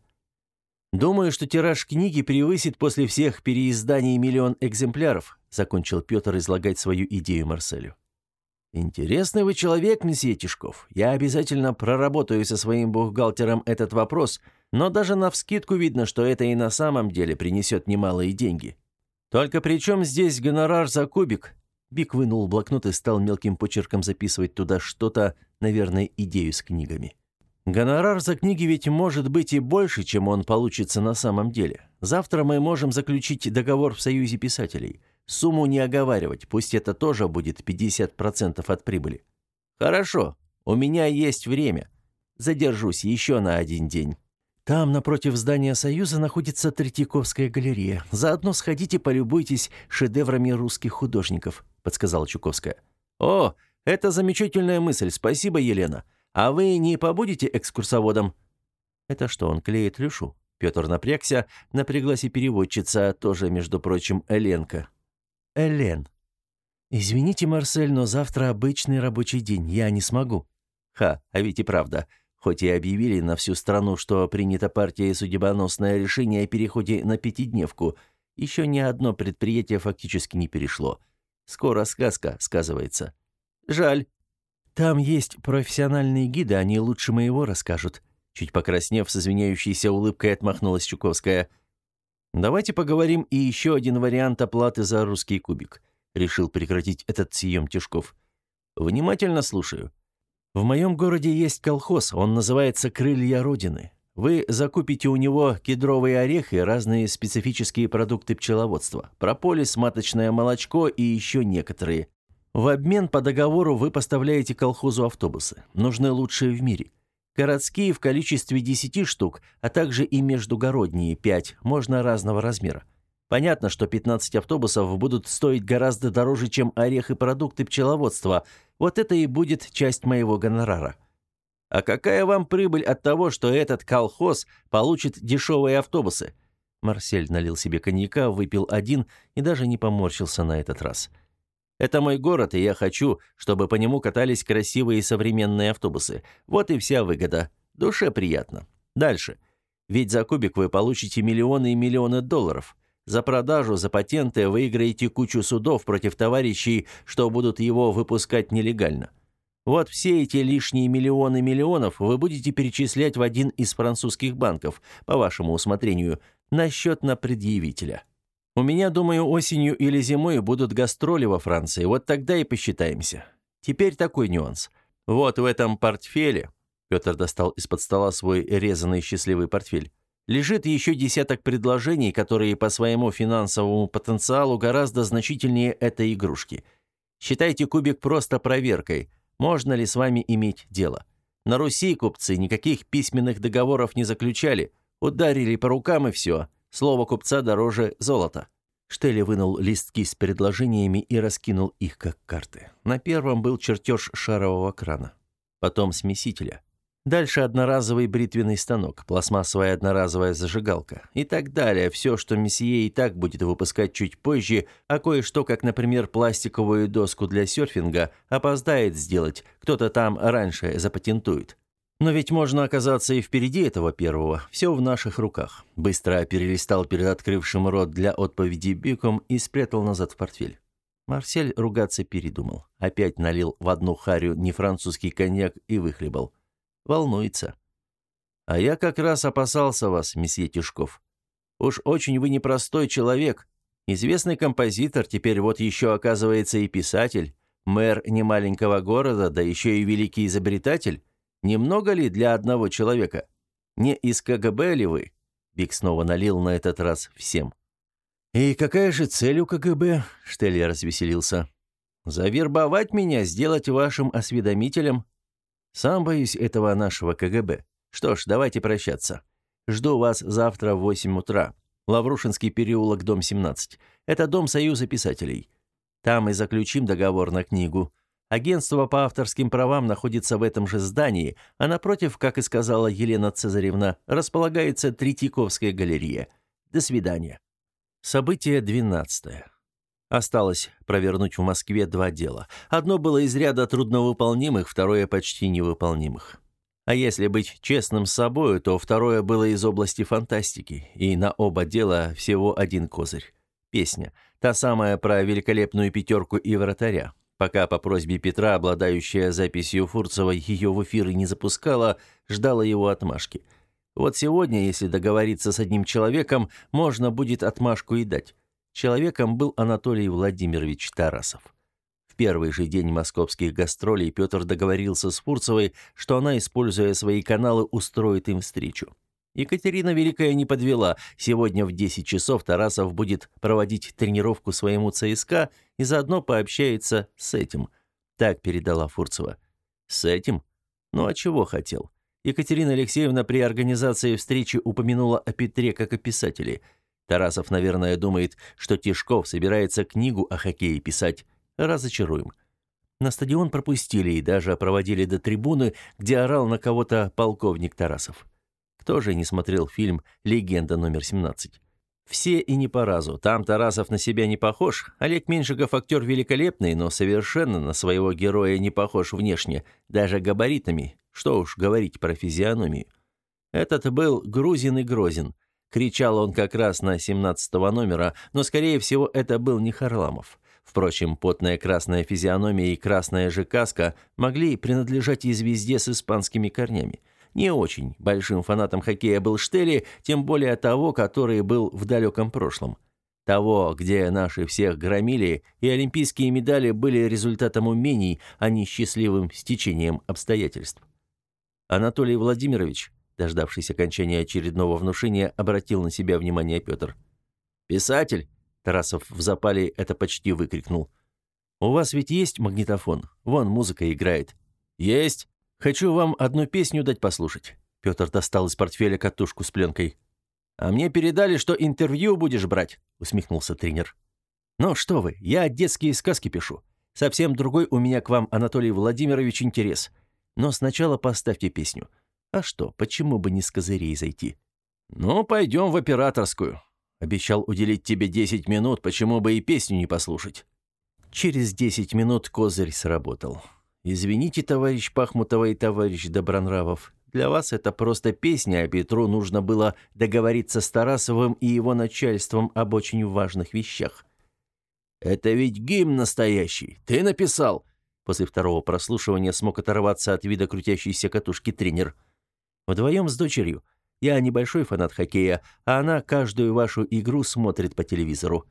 Думаю, что тираж книги превысит после всех переизданий миллион экземпляров, закончил Петр излагать свою идею Марселю. Интересный вы человек, месье Тишков. Я обязательно проработаю со своим бухгалтером этот вопрос, но даже навскидку видно, что это и на самом деле принесет немалые деньги. Только при чем здесь гонорар за кубик? Бик вынул блокнот и стал мелким почерком записывать туда что-то, наверное, идею с книгами. Гонорар за книги ведь может быть и больше, чем он получится на самом деле. Завтра мы можем заключить договор в Союзе писателей. Сумму не оговаривать, пусть это тоже будет 50% от прибыли. Хорошо, у меня есть время. Задержусь еще на один день. Там, напротив здания Союза, находится Третьяковская галерея. Заодно сходите, полюбуйтесь шедеврами русских художников», — подсказала Чуковская. «О, это замечательная мысль. Спасибо, Елена. А вы не побудете экскурсоводом?» «Это что, он клеит Люшу?» Петр напрягся, напряглась и переводчица, тоже, между прочим, Эленка. «Элен». «Извините, Марсель, но завтра обычный рабочий день, я не смогу». «Ха, а ведь и правда. Хоть и объявили на всю страну, что принято партией судьбоносное решение о переходе на пятидневку, еще ни одно предприятие фактически не перешло. Скоро сказка сказывается. Жаль, там есть профессиональные гиды, они лучше моего расскажут. Чуть покраснев, с извиняющейся улыбкой отмахнулась Чуковская. Давайте поговорим и еще один вариант оплаты за русский кубик. Решил прекратить этот съем Тишков. Внимательно слушаю. В моем городе есть колхоз, он называется «Крылья Родины». Вы закупите у него кедровый орех и разные специфические продукты пчеловодства, прополис, маточное молочко и еще некоторые. В обмен по договору вы поставляете колхозу автобусы. Нужны лучшие в мире. Городские в количестве 10 штук, а также и междугородние 5, можно разного размера. Понятно, что 15 автобусов будут стоить гораздо дороже, чем орех и продукты пчеловодства. Вот это и будет часть моего гонорара. А какая вам прибыль от того, что этот колхоз получит дешевые автобусы? Марсель налил себе коньяка, выпил один и даже не поморщился на этот раз. Это мой город, и я хочу, чтобы по нему катались красивые современные автобусы. Вот и вся выгода. Душе приятно. Дальше. Ведь за кубик вы получите миллионы и миллионы долларов. За продажу, за патенты выиграете кучу судов против товарищей, что будут его выпускать нелегально. Вот все эти лишние миллионы миллионов вы будете перечислять в один из французских банков, по вашему усмотрению, на счет на предъявителя. У меня, думаю, осенью или зимой будут гастроли во Франции, вот тогда и посчитаемся. Теперь такой нюанс. Вот в этом портфеле, Петр достал из-под стола свой резанный счастливый портфель, лежит еще десяток предложений, которые по своему финансовому потенциалу гораздо значительнее этой игрушки. Считайте кубик просто проверкой – можно ли с вами иметь дело. На Руси купцы никаких письменных договоров не заключали, ударили по рукам и все. Слово купца дороже золота. Штелли вынул листки с предложениями и раскинул их как карты. На первом был чертеж шарового крана, потом смесителя, Дальше одноразовый бритвенный станок, пластмассовая одноразовая зажигалка и так далее. Все, что месье и так будет выпускать чуть позже, а кое-что, как, например, пластиковую доску для серфинга, опоздает сделать, кто-то там раньше запатентует. Но ведь можно оказаться и впереди этого первого. Все в наших руках. Быстро перелистал перед открывшим рот для отповеди биком и спрятал назад в портфель. Марсель ругаться передумал. Опять налил в одну харю нефранцузский коньяк и выхлебал. Волнуется. А я как раз опасался вас, месье Тишков. Уж очень вы непростой человек. Известный композитор, теперь вот еще оказывается и писатель, мэр немаленького города, да еще и великий изобретатель. Немного ли для одного человека? Не из КГБ ли вы? Биг снова налил на этот раз всем. «И какая же цель у КГБ?» — Штелли развеселился. «Завербовать меня, сделать вашим осведомителем, сам боюсь этого нашего КГБ. Что ж, давайте прощаться. Жду вас завтра в 8 утра. Лаврушинский переулок, дом 17. Это дом Союза писателей. Там и заключим договор на книгу. Агентство по авторским правам находится в этом же здании, а напротив, как и сказала Елена Цезаревна, располагается Третьяковская галерея. До свидания. Событие 12. Осталось провернуть в Москве два дела. Одно было из ряда трудновыполнимых, второе почти невыполнимых. А если быть честным с собой, то второе было из области фантастики, и на оба дела всего один козырь. Песня. Та самая про великолепную пятерку и вратаря. Пока по просьбе Петра, обладающая записью Фурцева, ее в эфир не запускала, ждала его отмашки. Вот сегодня, если договориться с одним человеком, можно будет отмашку и дать. Человеком был Анатолий Владимирович Тарасов. В первый же день московских гастролей Петр договорился с Фурцевой, что она, используя свои каналы, устроит им встречу. Екатерина Великая не подвела. Сегодня в 10 часов Тарасов будет проводить тренировку своему ЦСКА и заодно пообщается с этим. Так передала Фурцева. С этим? Ну а чего хотел? Екатерина Алексеевна при организации встречи упомянула о Петре как о писателе – Тарасов, наверное, думает, что Тишков собирается книгу о хоккее писать. Разочаруем. На стадион пропустили и даже проводили до трибуны, где орал на кого-то полковник Тарасов. Кто же не смотрел фильм «Легенда номер 17»? Все и не по разу. Там Тарасов на себя не похож. Олег Меньшиков актер великолепный, но совершенно на своего героя не похож внешне, даже габаритами. Что уж говорить про физиономию. Этот был грузин и грозен. Кричал он как раз на 17-го номера, но, скорее всего, это был не Харламов. Впрочем, потная красная физиономия и красная же каска могли принадлежать и звезде с испанскими корнями. Не очень большим фанатом хоккея был Штели, тем более того, который был в далеком прошлом. Того, где наши всех громили, и олимпийские медали были результатом умений, а не счастливым стечением обстоятельств. Анатолий Владимирович Дождавшись окончания очередного внушения, обратил на себя внимание Петр. «Писатель!» – Тарасов в запале это почти выкрикнул. «У вас ведь есть магнитофон? Вон музыка играет». «Есть! Хочу вам одну песню дать послушать». Петр достал из портфеля катушку с пленкой. «А мне передали, что интервью будешь брать», — усмехнулся тренер. «Ну что вы, я детские сказки пишу. Совсем другой у меня к вам, Анатолий Владимирович, интерес. Но сначала поставьте песню. А что, почему бы не с козырей зайти?
Ну, пойдем в операторскую. Обещал уделить тебе 10 минут, почему бы и песню не послушать?
Через 10 минут козырь сработал. Извините, товарищ Пахмутова и товарищ Добронравов, для вас это просто песня, а Петру нужно было договориться с Тарасовым и его начальством об очень важных вещах.
«Это ведь гимн настоящий. Ты написал!» После второго прослушивания смог оторваться от вида крутящейся катушки тренер.
«Вдвоем с дочерью. Я небольшой фанат хоккея, а она каждую вашу игру смотрит по телевизору».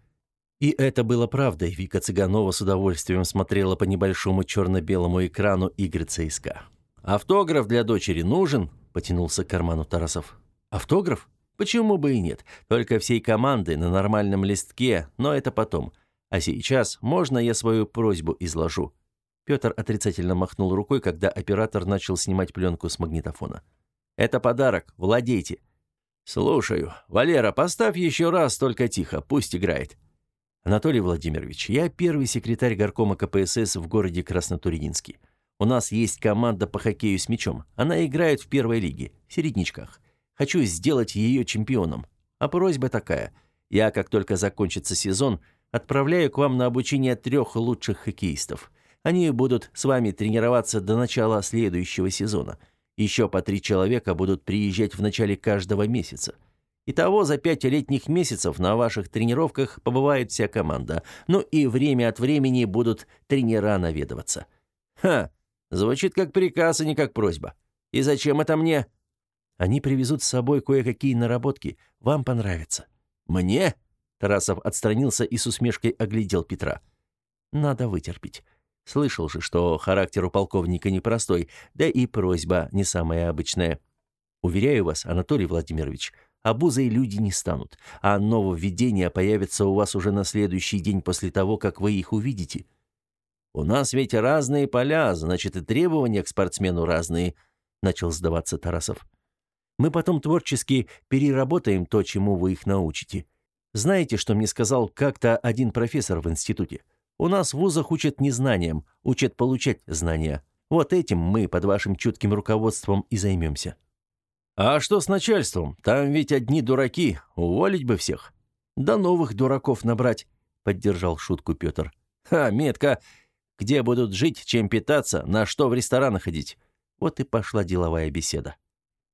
И это было правдой. Вика Цыганова с удовольствием смотрела по небольшому черно-белому экрану игры ЦСКА.
«Автограф для дочери нужен?» – потянулся к карману Тарасов.
«Автограф? Почему бы и нет? Только всей команды на нормальном листке, но это потом. А сейчас можно я свою просьбу изложу?» Петр отрицательно махнул рукой, когда оператор начал снимать пленку с магнитофона. «Это подарок, владейте».
«Слушаю. Валера, поставь еще раз, только тихо, пусть играет».
«Анатолий Владимирович, я первый секретарь горкома КПСС в городе Краснотурьинский. У нас есть команда по хоккею с мячом. Она играет в первой лиге, в середнячках. Хочу сделать ее чемпионом. А просьба такая. Я, как только закончится сезон, отправляю к вам на обучение трех лучших хоккеистов. Они будут с вами тренироваться до начала следующего сезона. Еще по три человека будут приезжать в начале каждого месяца. Итого за пять летних месяцев на ваших тренировках побывает вся команда. Ну и время от времени будут тренера наведываться.
Ха! Звучит как приказ, а не как просьба. И зачем это мне?
Они привезут с собой кое-какие наработки. Вам понравится.
Мне?
Тарасов отстранился и с усмешкой оглядел Петра. Надо вытерпеть. Слышал же, что характер у полковника непростой, да и просьба не самая обычная. Уверяю вас, Анатолий Владимирович, обузой люди не станут, а нововведения появятся у вас уже на следующий день после того, как вы их увидите.
У нас ведь разные поля, значит, и требования к спортсмену разные, начал сдаваться Тарасов.
Мы потом творчески переработаем то, чему вы их научите. Знаете, что мне сказал как-то один профессор в институте? У нас в вузах учат не знаниям, учат получать знания. Вот этим мы под вашим чутким руководством и займемся.
А что с начальством? Там ведь одни дураки, уволить бы всех.
Да новых дураков набрать, поддержал шутку Петр.
Ха, метка, где будут жить, чем питаться, на что в рестораны ходить.
Вот и пошла деловая беседа.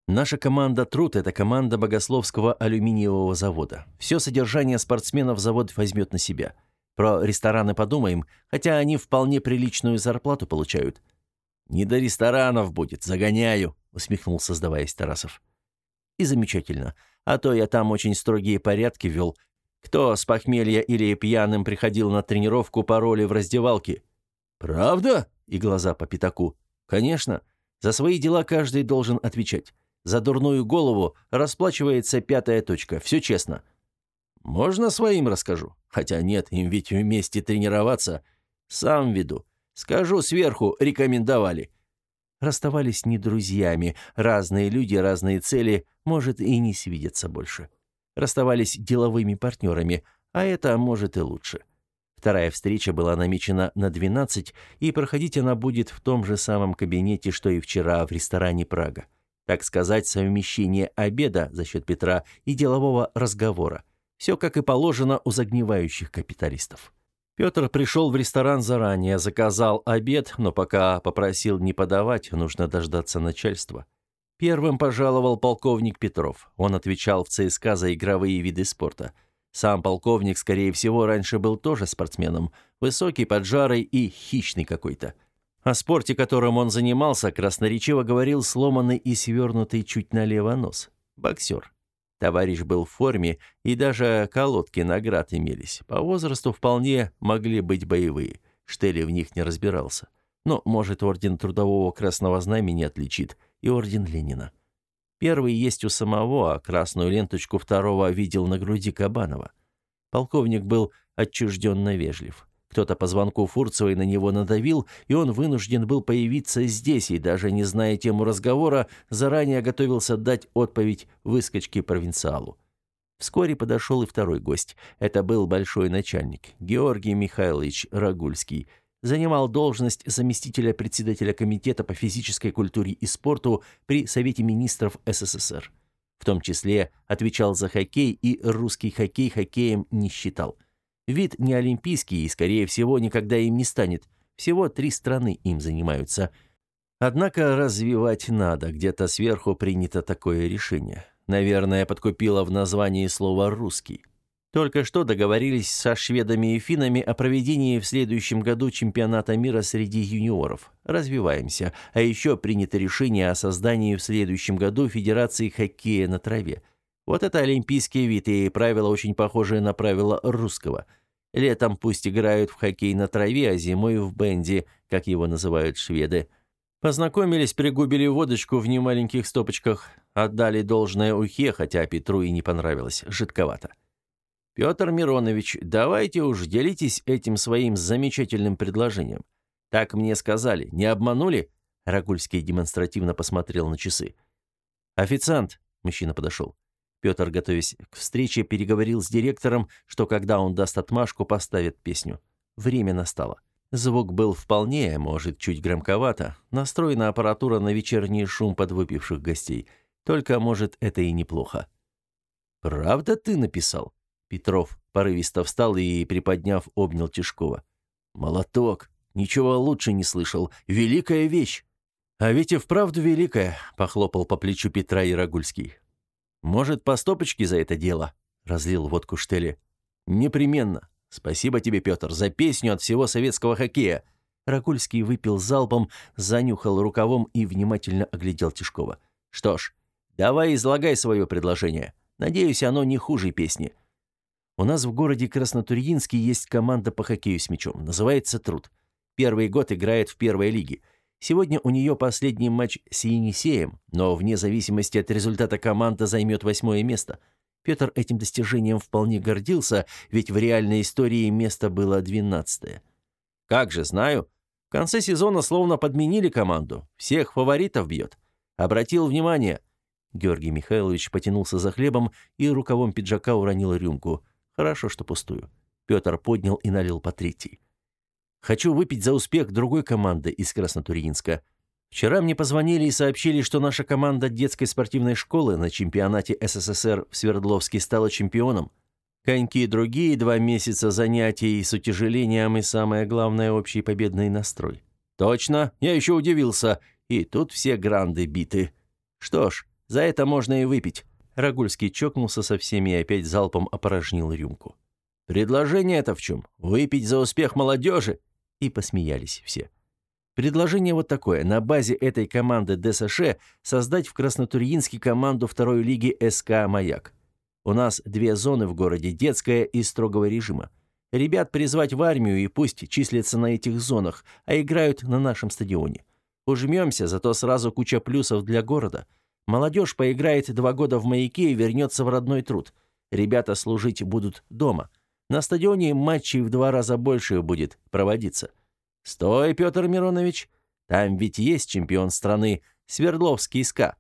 Наша команда «Труд» — это команда Богословского алюминиевого завода. Все содержание спортсменов завод возьмет на себя. Про рестораны подумаем, хотя они вполне приличную зарплату получают.
«Не до ресторанов будет, загоняю», — усмехнулся, сдаваясь Тарасов.
«И замечательно. А то я там очень строгие порядки вел. Кто с похмелья или пьяным приходил на тренировку, пароли в раздевалке?»
«Правда?»
— и глаза по пятаку. «Конечно. За свои дела каждый должен отвечать. За дурную голову расплачивается пятая точка. Все честно».
«Можно своим расскажу? Хотя нет, им ведь вместе тренироваться. Сам веду. Скажу сверху, рекомендовали».
Расставались не друзьями. Разные люди, разные цели, может, и не свидятся больше. Расставались деловыми партнерами, а это, может, и лучше. Вторая встреча была намечена на 12, и проходить она будет в том же самом кабинете, что и вчера в ресторане «Прага». Так сказать, совмещение обеда за счет Петра и делового разговора. Все как и положено у загнивающих капиталистов. Петр пришел в ресторан заранее, заказал обед, но пока попросил не подавать, нужно дождаться начальства. Первым пожаловал полковник Петров. Он отвечал в ЦСКА за игровые виды спорта – сам полковник, скорее всего, раньше был тоже спортсменом. Высокий, поджарый и хищный какой-то. О спорте, которым он занимался, красноречиво говорил сломанный и свернутый чуть налево нос. Боксер. Товарищ был в форме, и даже колодки наград имелись. По возрасту вполне могли быть боевые. Штели в них не разбирался. Но, может, орден Трудового Красного Знамени отличит, и орден Ленина. Первый есть у самого, а красную ленточку второго видел на груди Кабанова. Полковник был отчужденно вежлив. Кто-то по звонку Фурцевой на него надавил, и он вынужден был появиться здесь, и даже не зная тему разговора, заранее готовился дать отповедь выскочке-провинциалу. Вскоре подошел и второй гость. Это был большой начальник, Георгий Михайлович Рагульский. занимал должность заместителя председателя Комитета по физической культуре и спорту при Совете министров СССР. В том числе отвечал за хоккей и русский хоккей хоккеем не считал. Вид не олимпийский и, скорее всего, никогда им не станет. Всего три страны им занимаются. Однако развивать надо, где-то сверху принято такое решение. Наверное, подкупило в названии слово «русский». Только что договорились со шведами и финнами о проведении в следующем году чемпионата мира среди юниоров. Развиваемся. А еще принято решение о создании в следующем году Федерации хоккея на траве. Вот это олимпийский вид и правила очень похожие на правила русского. Летом пусть играют в хоккей на траве, а зимой в бенде, как его называют шведы. Познакомились, пригубили водочку в немаленьких стопочках, отдали должное ухе, хотя Петру и не понравилось, жидковато. Петр Миронович, давайте уж делитесь этим своим замечательным предложением. Так мне сказали, не обманули? Рагульский демонстративно посмотрел на часы. Официант, мужчина подошел. Петр, готовясь к встрече, переговорил с директором, что когда он даст отмашку, поставит песню. Время настало. Звук был вполне, может, чуть громковато. Настроена аппаратура на вечерний шум подвыпивших гостей. Только, может, это и неплохо. «Правда ты написал?» Петров порывисто встал и, приподняв, обнял Тишкова. «Молоток! Ничего лучше не слышал. Великая вещь!» «А ведь и вправду великая», — похлопал по плечу Петра Ярогульский. «Может, по стопочке за это дело?» — разлил водку Штели. «Непременно. Спасибо тебе, Петр, за песню от всего советского хоккея». Рагульский выпил залпом, занюхал рукавом и внимательно оглядел Тишкова. «Что ж, давай излагай свое предложение. Надеюсь, оно не хуже песни». У нас в городе Краснотурьинске есть команда по хоккею с мячом. Называется «Труд». Первый год играет в первой лиге. Сегодня у нее последний матч с Енисеем, но вне зависимости от результата команда займет восьмое место. Петр этим достижением вполне гордился, ведь в реальной истории место было двенадцатое. «Как же, знаю. В конце сезона словно подменили команду. Всех фаворитов бьет. Обратил внимание». Георгий Михайлович потянулся за хлебом и рукавом пиджака уронил рюмку – Хорошо, что пустую. Петр поднял и налил по третьей. Хочу выпить за успех другой команды из Краснотурьинска. Вчера мне позвонили и сообщили, что наша команда детской спортивной школы на чемпионате СССР в Свердловске стала чемпионом. Коньки и другие два месяца занятий с утяжелением и, самое главное, общий победный настрой. Точно, я еще удивился. И тут все гранды биты. Что ж, за это можно и выпить. Рагульский чокнулся со всеми и опять залпом опорожнил рюмку. «Предложение это в чем? Выпить за успех молодежи?» И посмеялись все. Предложение вот такое. На базе этой команды ДСШ создать в Краснотурьинске команду второй лиги СК «Маяк». У нас две зоны в городе, детская и строгого режима. Ребят призвать в армию и пусть числятся на этих зонах, а играют на нашем стадионе. Ужмемся, зато сразу куча плюсов для города – Молодежь поиграет два года в маяке и вернется в родной труд. Ребята служить будут дома. На стадионе матчей в два раза больше будет проводиться. Стой, Петр Миронович. Там ведь есть чемпион страны, Свердловский СКА.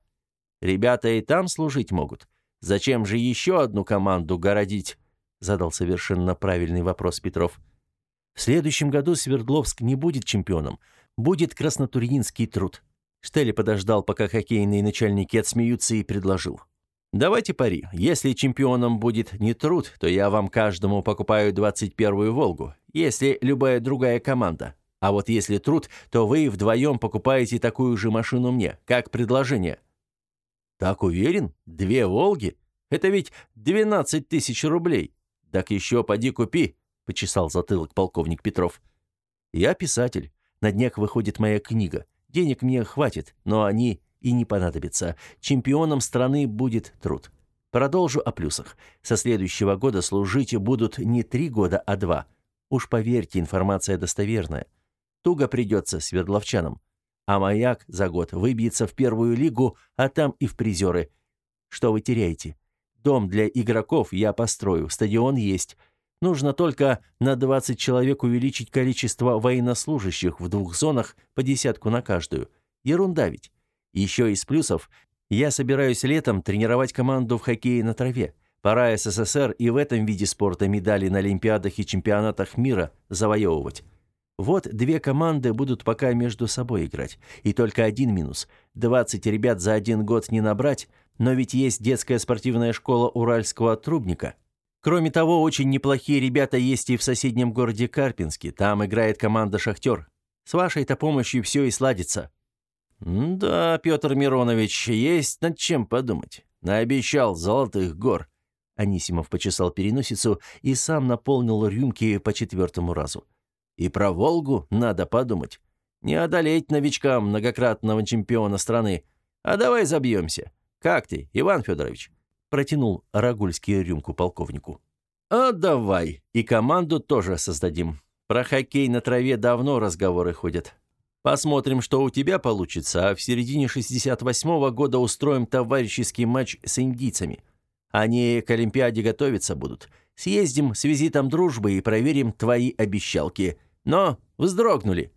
Ребята и там служить могут. Зачем же еще одну команду городить? Задал совершенно правильный вопрос Петров. В следующем году Свердловск не будет чемпионом. Будет Краснотурьинский труд. Штелли подождал, пока хоккейные начальники отсмеются, и предложил. «Давайте пари. Если чемпионом будет не труд, то я вам каждому покупаю 21-ю «Волгу», если любая другая команда. А вот если труд, то вы вдвоем покупаете такую же машину мне, как предложение». «Так уверен? Две «Волги»? Это ведь 12 тысяч рублей. Так еще поди купи», — почесал затылок полковник Петров. «Я писатель. На днях выходит моя книга. Денег мне хватит, но они и не понадобятся. Чемпионом страны будет труд. Продолжу о плюсах. Со следующего года служить будут не три года, а два. Уж поверьте, информация достоверная. Туго придется свердловчанам. А маяк за год выбьется в первую лигу, а там и в призеры. Что вы теряете? Дом для игроков я построю, стадион есть. Нужно только на 20 человек увеличить количество военнослужащих в двух зонах по десятку на каждую. Ерунда ведь. Еще из плюсов я собираюсь летом тренировать команду в хоккее на траве. Пора СССР и в этом виде спорта медали на Олимпиадах и чемпионатах мира завоевывать. Вот две команды будут пока между собой играть. И только один минус. 20 ребят за один год не набрать, но ведь есть детская спортивная школа Уральского трубника. Кроме того, очень неплохие ребята есть и в соседнем городе Карпинске. Там играет команда «Шахтер». С вашей-то помощью все и сладится. «Да, Петр Миронович, есть над чем подумать. Наобещал золотых гор». Анисимов почесал переносицу и сам наполнил рюмки по четвертому разу. «И про Волгу надо подумать. Не одолеть новичкам многократного чемпиона страны. А давай забьемся. Как ты, Иван Федорович?» Протянул Рагульский рюмку полковнику. «А давай. И команду тоже создадим. Про хоккей на траве давно разговоры ходят. Посмотрим, что у тебя получится, а в середине 68-го года устроим товарищеский матч с индийцами. Они к Олимпиаде готовиться будут. Съездим с визитом дружбы и проверим твои обещалки. Но вздрогнули.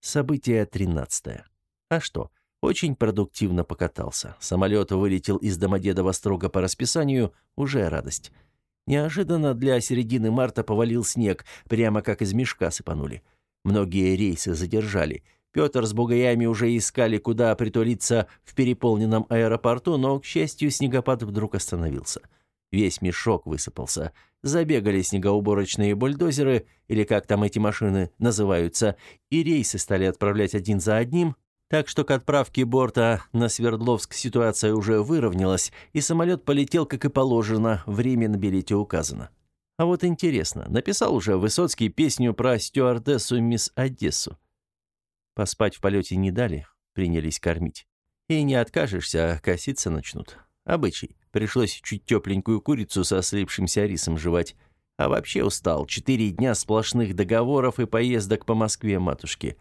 Событие 13. А что? Очень продуктивно покатался. Самолет вылетел из Домодедово строго по расписанию, уже радость. Неожиданно для середины марта повалил снег, прямо как из мешка сыпанули. Многие рейсы задержали. Петр с бугаями уже искали, куда притулиться в переполненном аэропорту, но, к счастью, снегопад вдруг остановился. Весь мешок высыпался. Забегали снегоуборочные бульдозеры, или как там эти машины называются, и рейсы стали отправлять один за одним, так что к отправке борта на Свердловск ситуация уже выровнялась, и самолет полетел, как и положено, время на билете указано. А вот интересно, написал уже Высоцкий песню про стюардессу мисс Одессу. Поспать в полете не дали, принялись кормить. И не откажешься, а коситься начнут. Обычай. Пришлось чуть тепленькую курицу со слипшимся рисом жевать. А вообще устал. Четыре дня сплошных договоров и поездок по Москве матушке.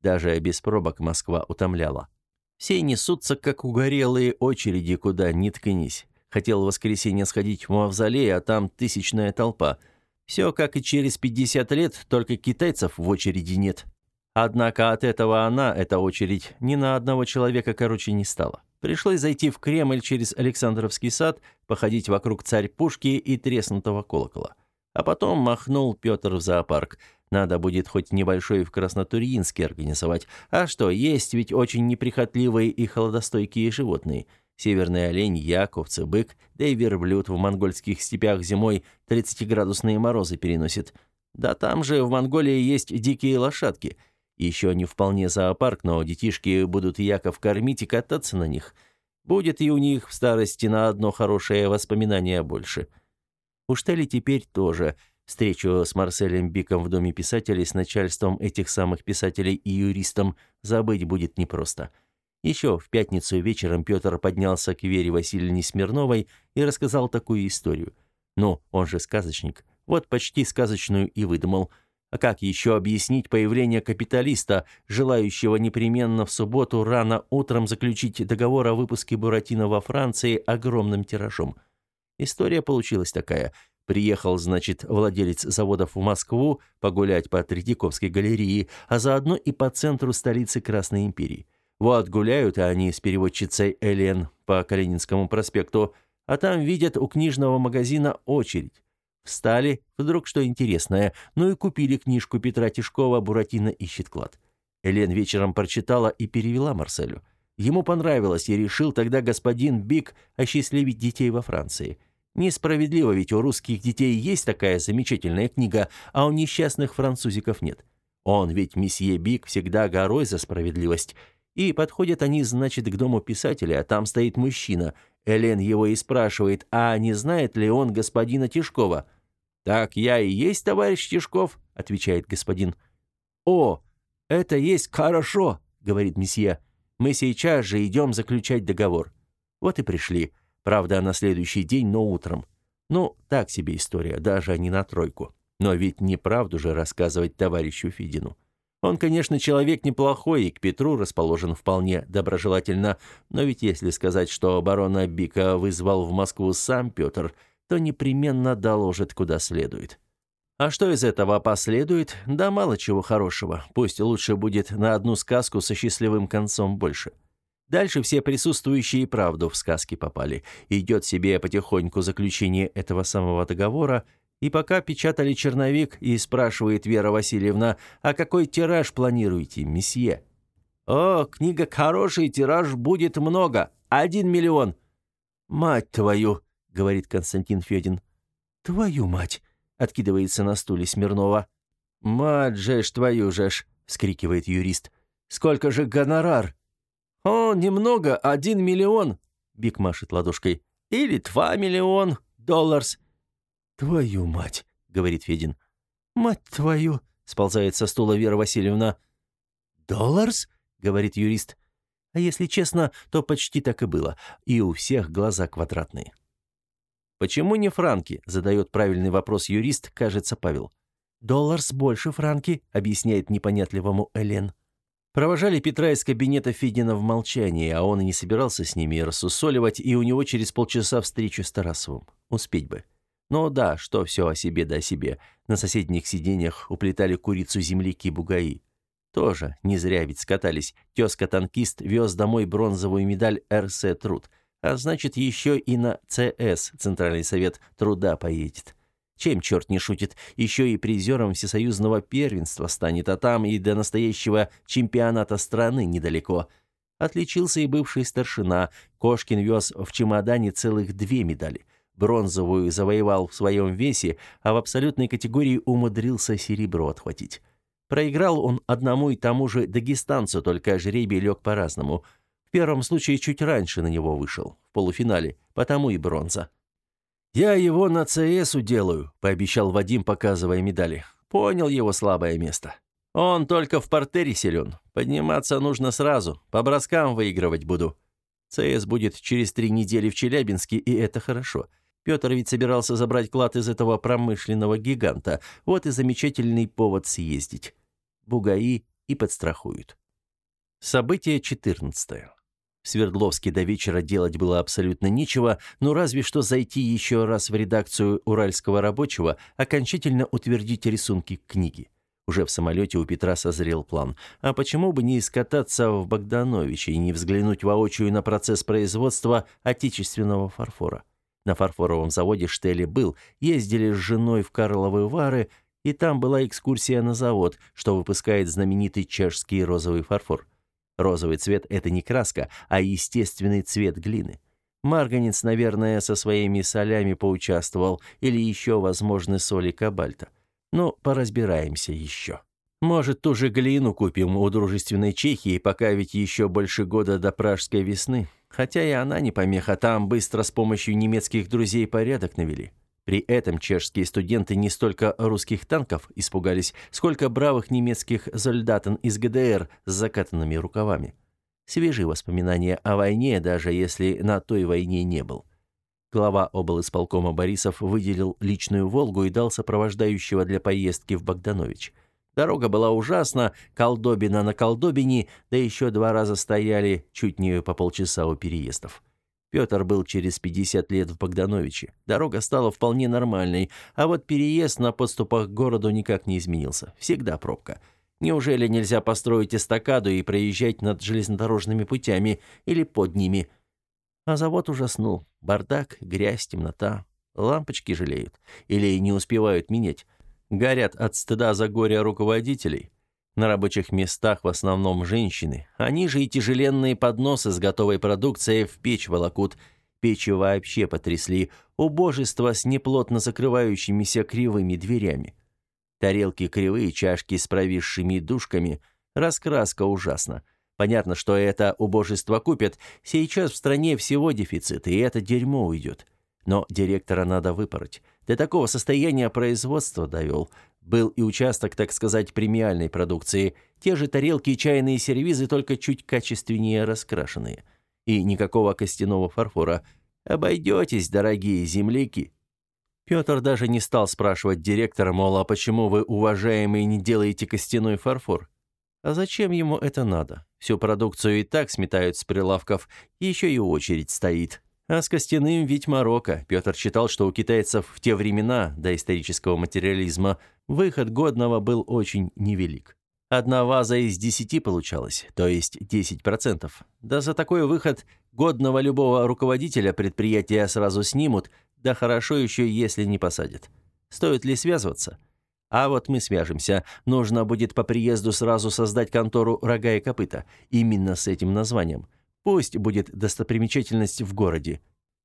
Даже без пробок Москва утомляла. Все несутся, как угорелые очереди, куда ни ткнись. Хотел в воскресенье сходить в мавзолей, а там тысячная толпа. Все как и через 50 лет, только китайцев в очереди нет. Однако от этого она, эта очередь, ни на одного человека, короче, не стала. Пришлось зайти в Кремль через Александровский сад, походить вокруг царь-пушки и треснутого колокола. А потом махнул Петр в зоопарк. Надо будет хоть небольшой в Краснотурьинске организовать. А что, есть ведь очень неприхотливые и холодостойкие животные – Северный олень, яковцы, бык, да и верблюд в монгольских степях зимой 30-градусные морозы переносит. Да там же в Монголии есть дикие лошадки. Еще не вполне зоопарк, но детишки будут Яков кормить и кататься на них. Будет и у них в старости на одно хорошее воспоминание больше. Уж теперь тоже. Встречу с Марселем Биком в Доме писателей с начальством этих самых писателей и юристом забыть будет непросто. — еще в пятницу вечером Петр поднялся к Вере Васильевне Смирновой и рассказал такую историю. Ну, он же сказочник. Вот почти сказочную и выдумал. А как еще объяснить появление капиталиста, желающего непременно в субботу рано утром заключить договор о выпуске Буратино во Франции огромным тиражом? История получилась такая. Приехал, значит, владелец заводов в Москву погулять по Третьяковской галерее, а заодно и по центру столицы Красной империи. Вот гуляют они с переводчицей Элен по Калининскому проспекту, а там видят у книжного магазина очередь. Встали, вдруг что интересное, ну и купили книжку Петра Тишкова «Буратино ищет клад». Элен вечером прочитала и перевела Марселю. Ему понравилось, и решил тогда господин Бик осчастливить детей во Франции. Несправедливо, ведь у русских детей есть такая замечательная книга, а у несчастных французиков нет. Он ведь, месье Бик, всегда горой за справедливость – и подходят они, значит, к дому писателя, а там стоит мужчина. Элен его и спрашивает, а не знает ли он господина Тишкова? «Так я и есть товарищ Тишков», — отвечает господин. «О, это есть хорошо», — говорит месье. «Мы сейчас же идем заключать договор». Вот и пришли. Правда, на следующий день, но утром. Ну, так себе история, даже не на тройку. Но ведь неправду же рассказывать товарищу Фидину. Он, конечно, человек неплохой и к Петру расположен вполне доброжелательно, но ведь если сказать, что барона Бика вызвал в Москву сам Петр, то непременно доложит куда следует. А что из этого последует? Да мало чего хорошего. Пусть лучше будет на одну сказку со счастливым концом больше. Дальше все присутствующие правду в сказки попали. Идет себе потихоньку заключение этого самого договора, И пока печатали черновик, и спрашивает Вера Васильевна, а какой тираж планируете, месье? О, книга хороший, тираж будет много. Один миллион. Мать твою, говорит Константин Федин. Твою мать, откидывается на стуле Смирнова. Мать же ж твою же ж, вскрикивает юрист. Сколько же гонорар? О, немного, один миллион. Бик машет ладошкой. Или два миллион долларов. «Твою мать!» — говорит Федин. «Мать твою!» — сползает со стула Вера Васильевна. «Долларс?» — говорит юрист. А если честно, то почти так и было. И у всех глаза квадратные. «Почему не франки?» — задает правильный вопрос юрист, кажется, Павел. «Долларс больше франки», — объясняет непонятливому Элен. Провожали Петра из кабинета Федина в молчании, а он и не собирался с ними рассусоливать, и у него через полчаса встреча с Тарасовым. Успеть бы. Но да, что все о себе да о себе. На соседних сиденьях уплетали курицу земляки-бугаи. Тоже не зря ведь скатались. Тезка-танкист вез домой бронзовую медаль РС «Труд». А значит, еще и на ЦС, Центральный совет труда, поедет. Чем черт не шутит, еще и призером всесоюзного первенства станет, а там и до настоящего чемпионата страны недалеко. Отличился и бывший старшина. Кошкин вез в чемодане целых две медали – Бронзовую завоевал в своем весе, а в абсолютной категории умудрился серебро отхватить. Проиграл он одному и тому же дагестанцу, только жребий лег по-разному. В первом случае чуть раньше на него вышел, в полуфинале, потому и бронза. «Я его на ЦС уделаю», — пообещал Вадим, показывая медали. Понял его слабое место. Он только в портере силен. Подниматься нужно сразу. По броскам выигрывать буду. ЦС будет через три недели в Челябинске, и это хорошо. Петр ведь собирался забрать клад из этого промышленного гиганта. Вот и замечательный повод съездить. Бугаи и подстрахуют. Событие 14. В Свердловске до вечера делать было абсолютно нечего, но разве что зайти еще раз в редакцию «Уральского рабочего», окончательно утвердить рисунки книги. Уже в самолете у Петра созрел план. А почему бы не скататься в Богдановича и не взглянуть воочию на процесс производства отечественного фарфора? На фарфоровом заводе Штели был, ездили с женой в Карловы Вары, и там была экскурсия на завод, что выпускает знаменитый чешский розовый фарфор. Розовый цвет – это не краска, а естественный цвет глины. Марганец, наверное, со своими солями поучаствовал, или еще, возможно, соли кобальта. Но поразбираемся еще. Может, ту же глину купим у дружественной Чехии, пока ведь еще больше года до пражской весны. Хотя и она не помеха, там быстро с помощью немецких друзей порядок навели. При этом чешские студенты не столько русских танков испугались, сколько бравых немецких солдатен из ГДР с закатанными рукавами. Свежие воспоминания о войне, даже если на той войне не был. Глава облисполкома Борисов выделил личную «Волгу» и дал сопровождающего для поездки в Богданович – Дорога была ужасна, колдобина на колдобине, да еще два раза стояли чуть не по полчаса у переездов. Петр был через 50 лет в Богдановиче. Дорога стала вполне нормальной, а вот переезд на подступах к городу никак не изменился. Всегда пробка. Неужели нельзя построить эстакаду и проезжать над железнодорожными путями или под ними? А завод ужаснул. Бардак, грязь, темнота. Лампочки жалеют. Или не успевают менять горят от стыда за горе руководителей. На рабочих местах в основном женщины. Они же и тяжеленные подносы с готовой продукцией в печь волокут. Печи вообще потрясли. Убожество с неплотно закрывающимися кривыми дверями. Тарелки кривые, чашки с провисшими дужками. Раскраска ужасна. Понятно, что это убожество купят. Сейчас в стране всего дефицит, и это дерьмо уйдет. Но директора надо выпороть. До такого состояния производства довел. Был и участок, так сказать, премиальной продукции. Те же тарелки и чайные сервизы, только чуть качественнее раскрашенные. И никакого костяного фарфора. Обойдетесь, дорогие земляки. Петр даже не стал спрашивать директора, мол, а почему вы, уважаемые, не делаете костяной фарфор? А зачем ему это надо? Всю продукцию и так сметают с прилавков, еще и очередь стоит. А с костяным ведь Марокко. Петр считал, что у китайцев в те времена, до исторического материализма, выход годного был очень невелик. Одна ваза из десяти получалась, то есть 10%. Да за такой выход годного любого руководителя предприятия сразу снимут, да хорошо еще, если не посадят. Стоит ли связываться? А вот мы свяжемся. Нужно будет по приезду сразу создать контору «Рога и копыта». Именно с этим названием. Пусть будет достопримечательность в городе.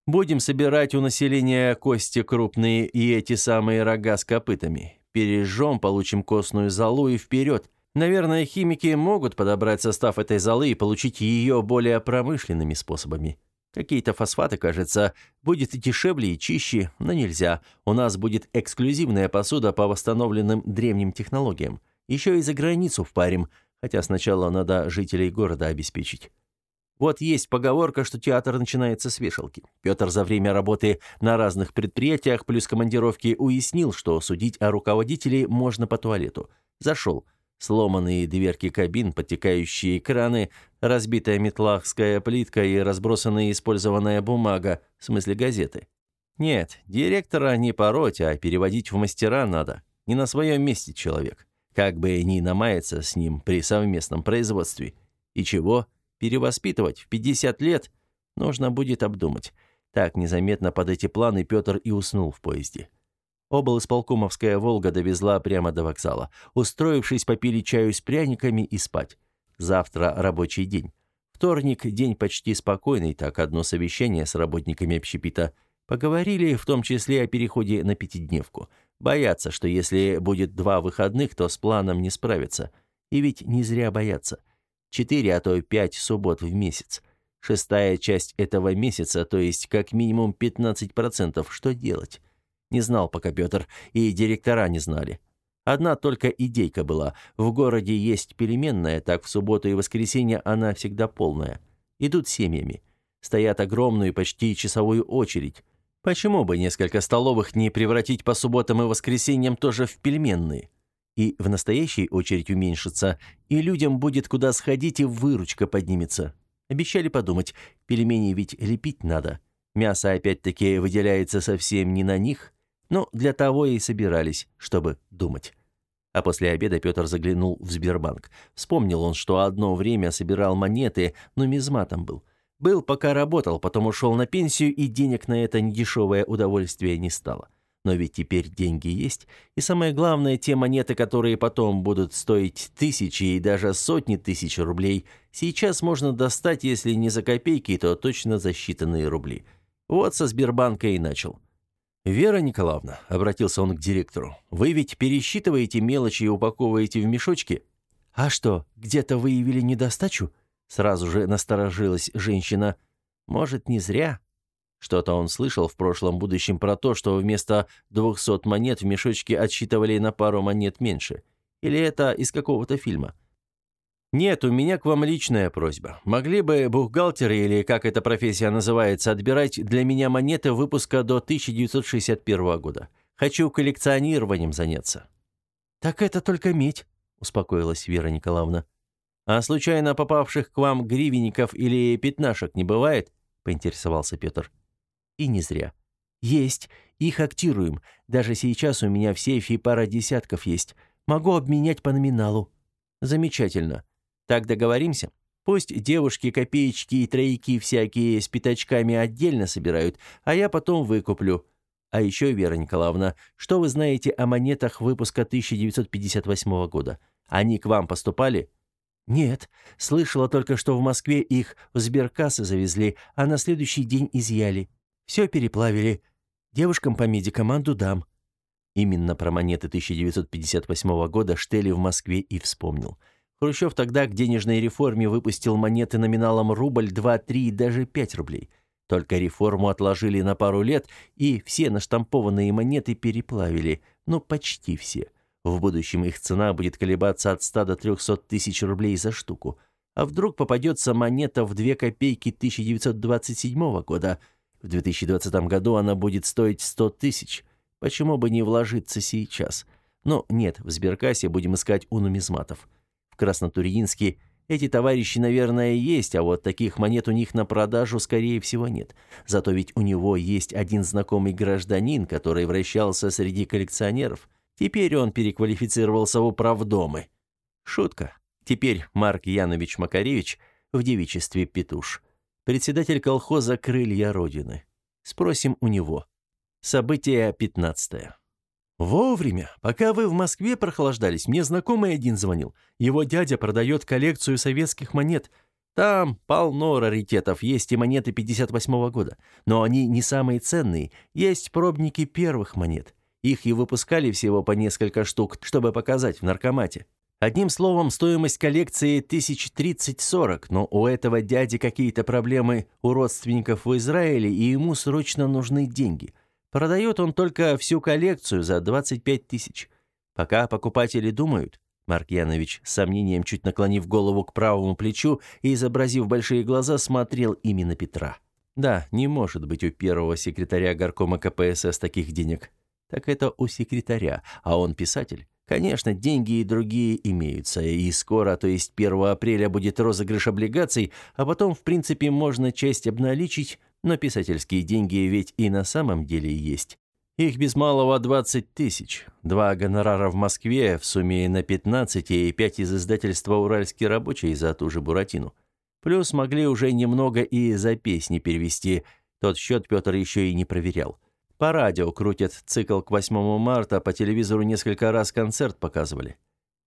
Будем собирать у населения кости крупные и эти самые рога с копытами. Пережжем, получим костную золу и вперед. Наверное, химики могут подобрать состав этой золы и получить ее более промышленными способами. Какие-то фосфаты, кажется, будет дешевле и чище, но нельзя. У нас будет эксклюзивная посуда по восстановленным древним технологиям. Еще и за границу впарим, хотя сначала надо жителей города обеспечить. Вот есть поговорка, что театр начинается с вешалки. Петр за время работы на разных предприятиях плюс командировки уяснил, что судить о руководителе можно по туалету. Зашел. Сломанные дверки кабин, подтекающие краны, разбитая метлахская плитка и разбросанная использованная бумага, в смысле газеты. Нет, директора не пороть, а переводить в мастера надо. Не на своем месте человек. Как бы ни намаяться с ним при совместном производстве. И чего? Перевоспитывать в 50 лет? Нужно будет обдумать. Так незаметно под эти планы Петр и уснул в поезде. Облсполкомовская «Волга» довезла прямо до вокзала. Устроившись, попили чаю с пряниками и спать. Завтра рабочий день. Вторник – день почти спокойный, так одно совещание с работниками общепита. Поговорили в том числе о переходе на пятидневку. Боятся, что если будет два выходных, то с планом не справятся. И ведь не зря боятся. Четыре, а то пять суббот в месяц. Шестая часть этого месяца, то есть как минимум 15%. Что делать? Не знал пока Петр, и директора не знали. Одна только идейка была. В городе есть переменная, так в субботу и воскресенье она всегда полная. Идут семьями. Стоят огромную, почти часовую очередь. Почему бы несколько столовых не превратить по субботам и воскресеньям тоже в пельменные? И в настоящей очередь уменьшится, и людям будет куда сходить, и выручка поднимется. Обещали подумать, пельмени ведь лепить надо. Мясо опять-таки выделяется совсем не на них, но для того и собирались, чтобы думать. А после обеда Петр заглянул в Сбербанк. Вспомнил он, что одно время собирал монеты, но мизматом был. Был, пока работал, потом ушел на пенсию, и денег на это недешевое удовольствие не стало. Но ведь теперь деньги есть, и самое главное, те монеты, которые потом будут стоить тысячи и даже сотни тысяч рублей, сейчас можно достать, если не за копейки, то точно за считанные рубли. Вот со Сбербанка и начал. «Вера Николаевна», — обратился он к директору, — «вы ведь пересчитываете мелочи и упаковываете в мешочки?» «А что, где-то выявили недостачу?» Сразу же насторожилась женщина. «Может, не зря?» Что-то он слышал в прошлом будущем про то, что вместо двухсот монет в мешочке отсчитывали на пару монет меньше. Или это из какого-то фильма? «Нет, у меня к вам личная просьба. Могли бы бухгалтеры, или как эта профессия называется, отбирать для меня монеты выпуска до 1961 года. Хочу коллекционированием заняться». «Так это только медь», — успокоилась Вера Николаевна. «А случайно попавших к вам гривенников или пятнашек не бывает?» — поинтересовался Петр. «И не зря. Есть. Их актируем. Даже сейчас у меня в сейфе пара десятков есть. Могу обменять по номиналу». «Замечательно. Так договоримся? Пусть девушки копеечки и тройки всякие с пятачками отдельно собирают, а я потом выкуплю. А еще, Вера Николаевна, что вы знаете о монетах выпуска 1958 года? Они к вам поступали? Нет, слышала только, что в Москве их в сберкассы завезли, а на следующий день изъяли. Все переплавили. Девушкам по меди команду дам. Именно про монеты 1958 года Штели в Москве и вспомнил. Хрущев тогда к денежной реформе выпустил монеты номиналом рубль, 2, 3 и даже 5 рублей. Только реформу отложили на пару лет, и все наштампованные монеты переплавили. Ну, почти все. В будущем их цена будет колебаться от 100 до 300 тысяч рублей за штуку. А вдруг попадется монета в 2 копейки 1927 года? В 2020 году она будет стоить 100 тысяч. Почему бы не вложиться сейчас? Но нет, в сберкассе будем искать у нумизматов. В Краснотурьинске эти товарищи, наверное, есть, а вот таких монет у них на продажу, скорее всего, нет. Зато ведь у него есть один знакомый гражданин, который вращался среди коллекционеров. Теперь он переквалифицировался в управдомы. Шутка. Теперь Марк Янович Макаревич в девичестве Петуш. Председатель колхоза «Крылья Родины». Спросим у него. Событие пятнадцатое. Вовремя. Пока вы в Москве прохлаждались, мне знакомый один звонил. Его дядя продает коллекцию советских монет. Там полно раритетов, есть и монеты 58-го года. Но они не самые ценные. Есть пробники первых монет. Их и выпускали всего по несколько штук, чтобы показать в наркомате. Одним словом, стоимость коллекции 1030-40, но у этого дяди какие-то проблемы у родственников в Израиле, и ему срочно нужны деньги. Продает он только всю коллекцию за 25 тысяч. Пока покупатели думают, Марк Янович, с сомнением чуть наклонив голову к правому плечу и изобразив большие глаза, смотрел именно Петра. Да, не может быть у первого секретаря горкома КПСС таких денег. Так это у секретаря, а он писатель. Конечно, деньги и другие имеются, и скоро, то есть 1 апреля, будет розыгрыш облигаций, а потом, в принципе, можно часть обналичить, но писательские деньги ведь и на самом деле есть. Их без малого 20 тысяч. Два гонорара в Москве, в сумме на 15 и 5 из издательства «Уральский рабочий» за ту же Буратину. Плюс могли уже немного и за песни перевести. Тот счет Петр еще и не проверял. По радио крутят цикл к 8 марта, по телевизору несколько раз концерт показывали.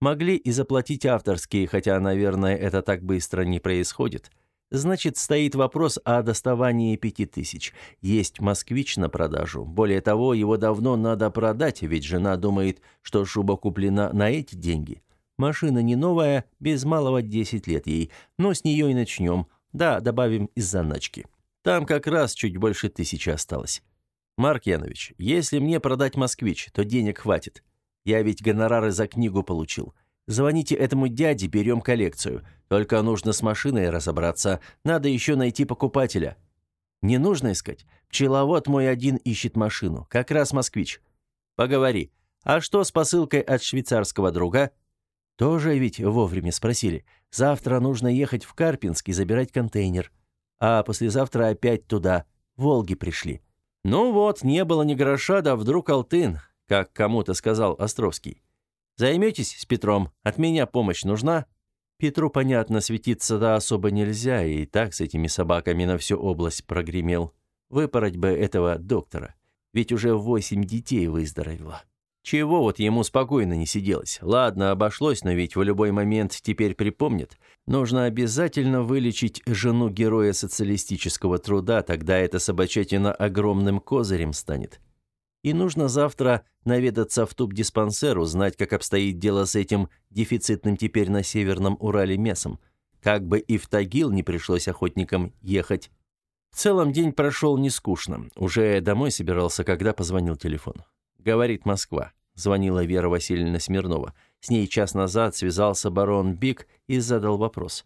Могли и заплатить авторские, хотя, наверное, это так быстро не происходит. Значит, стоит вопрос о доставании пяти тысяч. Есть «Москвич» на продажу. Более того, его давно надо продать, ведь жена думает, что шуба куплена на эти деньги. Машина не новая, без малого 10 лет ей, но с нее и начнем. Да, добавим из заначки. Там как раз чуть больше тысячи осталось. «Марк Янович, если мне продать «Москвич», то денег хватит. Я ведь гонорары за книгу получил. Звоните этому дяде, берем коллекцию. Только нужно с машиной разобраться. Надо еще найти покупателя». «Не нужно искать. Пчеловод мой один ищет машину. Как раз «Москвич». «Поговори. А что с посылкой от швейцарского друга?» «Тоже ведь вовремя спросили. Завтра нужно ехать в Карпинск и забирать контейнер. А послезавтра опять туда. Волги пришли. Ну вот, не было ни гроша, да вдруг алтын, как кому-то сказал Островский. Займетесь с Петром, от меня помощь нужна? Петру, понятно, светиться да особо нельзя, и так с этими собаками на всю область прогремел. Выпороть бы этого доктора, ведь уже восемь детей выздоровело. Чего вот ему спокойно не сиделось? Ладно, обошлось, но ведь в любой момент теперь припомнит. Нужно обязательно вылечить жену героя социалистического труда, тогда эта собачатина огромным козырем станет. И нужно завтра наведаться в туб-диспансер, узнать, как обстоит дело с этим дефицитным теперь на Северном Урале мясом. Как бы и в Тагил не пришлось охотникам ехать. В целом день прошел нескучно. Уже домой собирался, когда позвонил телефон. Говорит Москва. Звонила Вера Васильевна Смирнова. С ней час назад связался барон Бик и задал вопрос.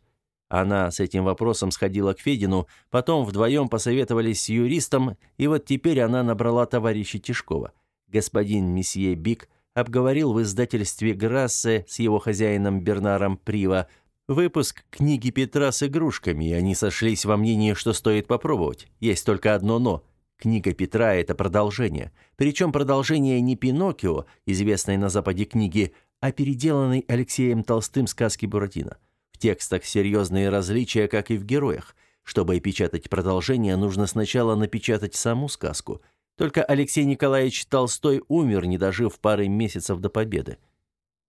Она с этим вопросом сходила к Федину, потом вдвоем посоветовались с юристом, и вот теперь она набрала товарища Тишкова. Господин месье Бик обговорил в издательстве Грассе с его хозяином Бернаром Прива выпуск книги Петра с игрушками, и они сошлись во мнении, что стоит попробовать. Есть только одно «но». Книга Петра – это продолжение. Причем продолжение не Пиноккио, известной на Западе книги, а переделанной Алексеем Толстым сказки Буратино. В текстах серьезные различия, как и в героях. Чтобы печатать продолжение, нужно сначала напечатать саму сказку. Только Алексей Николаевич Толстой умер, не дожив пары месяцев до победы.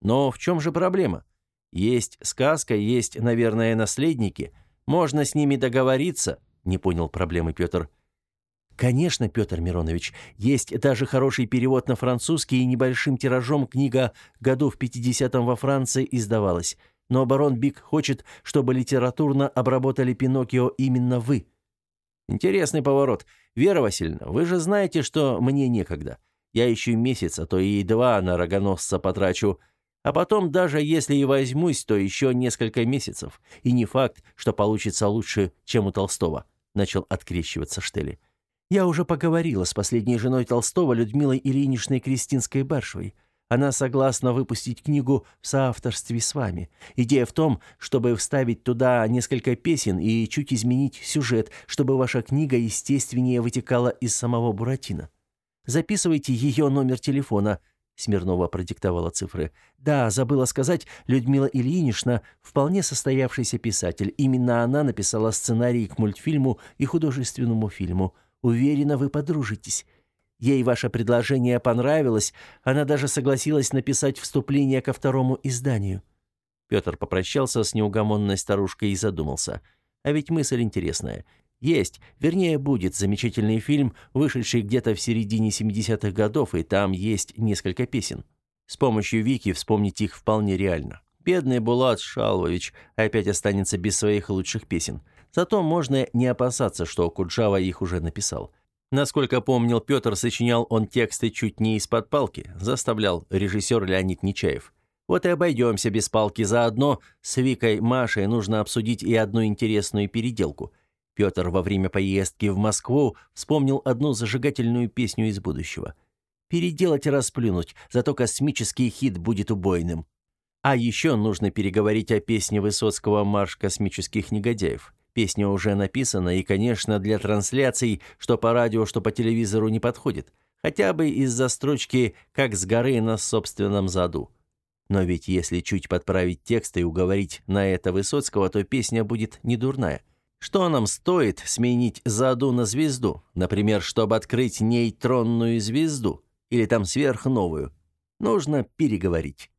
Но в чем же проблема? Есть сказка, есть, наверное, наследники. Можно с ними договориться, не понял проблемы Петр. Конечно, Петр Миронович, есть даже хороший перевод на французский и небольшим тиражом книга году в 50-м во Франции издавалась. Но барон Бик хочет, чтобы литературно обработали Пиноккио именно вы. Интересный поворот. Вера Васильевна, вы же знаете, что мне некогда. Я еще месяц, а то и два на рогоносца потрачу. А потом, даже если и возьмусь, то еще несколько месяцев. И не факт, что получится лучше, чем у Толстого. Начал открещиваться Штели. Я уже поговорила с последней женой Толстого Людмилой Ильиничной Кристинской-Баршевой. Она согласна выпустить книгу в соавторстве с вами. Идея в том, чтобы вставить туда несколько песен и чуть изменить сюжет, чтобы ваша книга естественнее вытекала из самого Буратино. Записывайте ее номер телефона. Смирнова продиктовала цифры. Да, забыла сказать, Людмила Ильинична вполне состоявшийся писатель. Именно она написала сценарий к мультфильму и художественному фильму. Уверена, вы подружитесь. Ей ваше предложение понравилось, она даже согласилась написать вступление ко второму изданию». Петр попрощался с неугомонной старушкой и задумался. А ведь мысль интересная. Есть, вернее, будет замечательный фильм, вышедший где-то в середине 70-х годов, и там есть несколько песен. С помощью Вики вспомнить их вполне реально. Бедный Булат Шалвович опять останется без своих лучших песен. Зато можно не опасаться, что Куджава их уже написал. Насколько помнил Петр, сочинял он тексты чуть не из-под палки, заставлял режиссер Леонид Нечаев. Вот и обойдемся без палки заодно. С Викой Машей нужно обсудить и одну интересную переделку. Петр во время поездки в Москву вспомнил одну зажигательную песню из будущего. «Переделать и расплюнуть, зато космический хит будет убойным». А еще нужно переговорить о песне Высоцкого «Марш космических негодяев». Песня уже написана и, конечно, для трансляций, что по радио, что по телевизору не подходит. Хотя бы из-за строчки «Как с горы на собственном заду». Но ведь если чуть подправить текст и уговорить на это Высоцкого, то песня будет не дурная. Что нам стоит сменить заду на звезду? Например, чтобы открыть нейтронную звезду? Или там сверхновую? Нужно переговорить.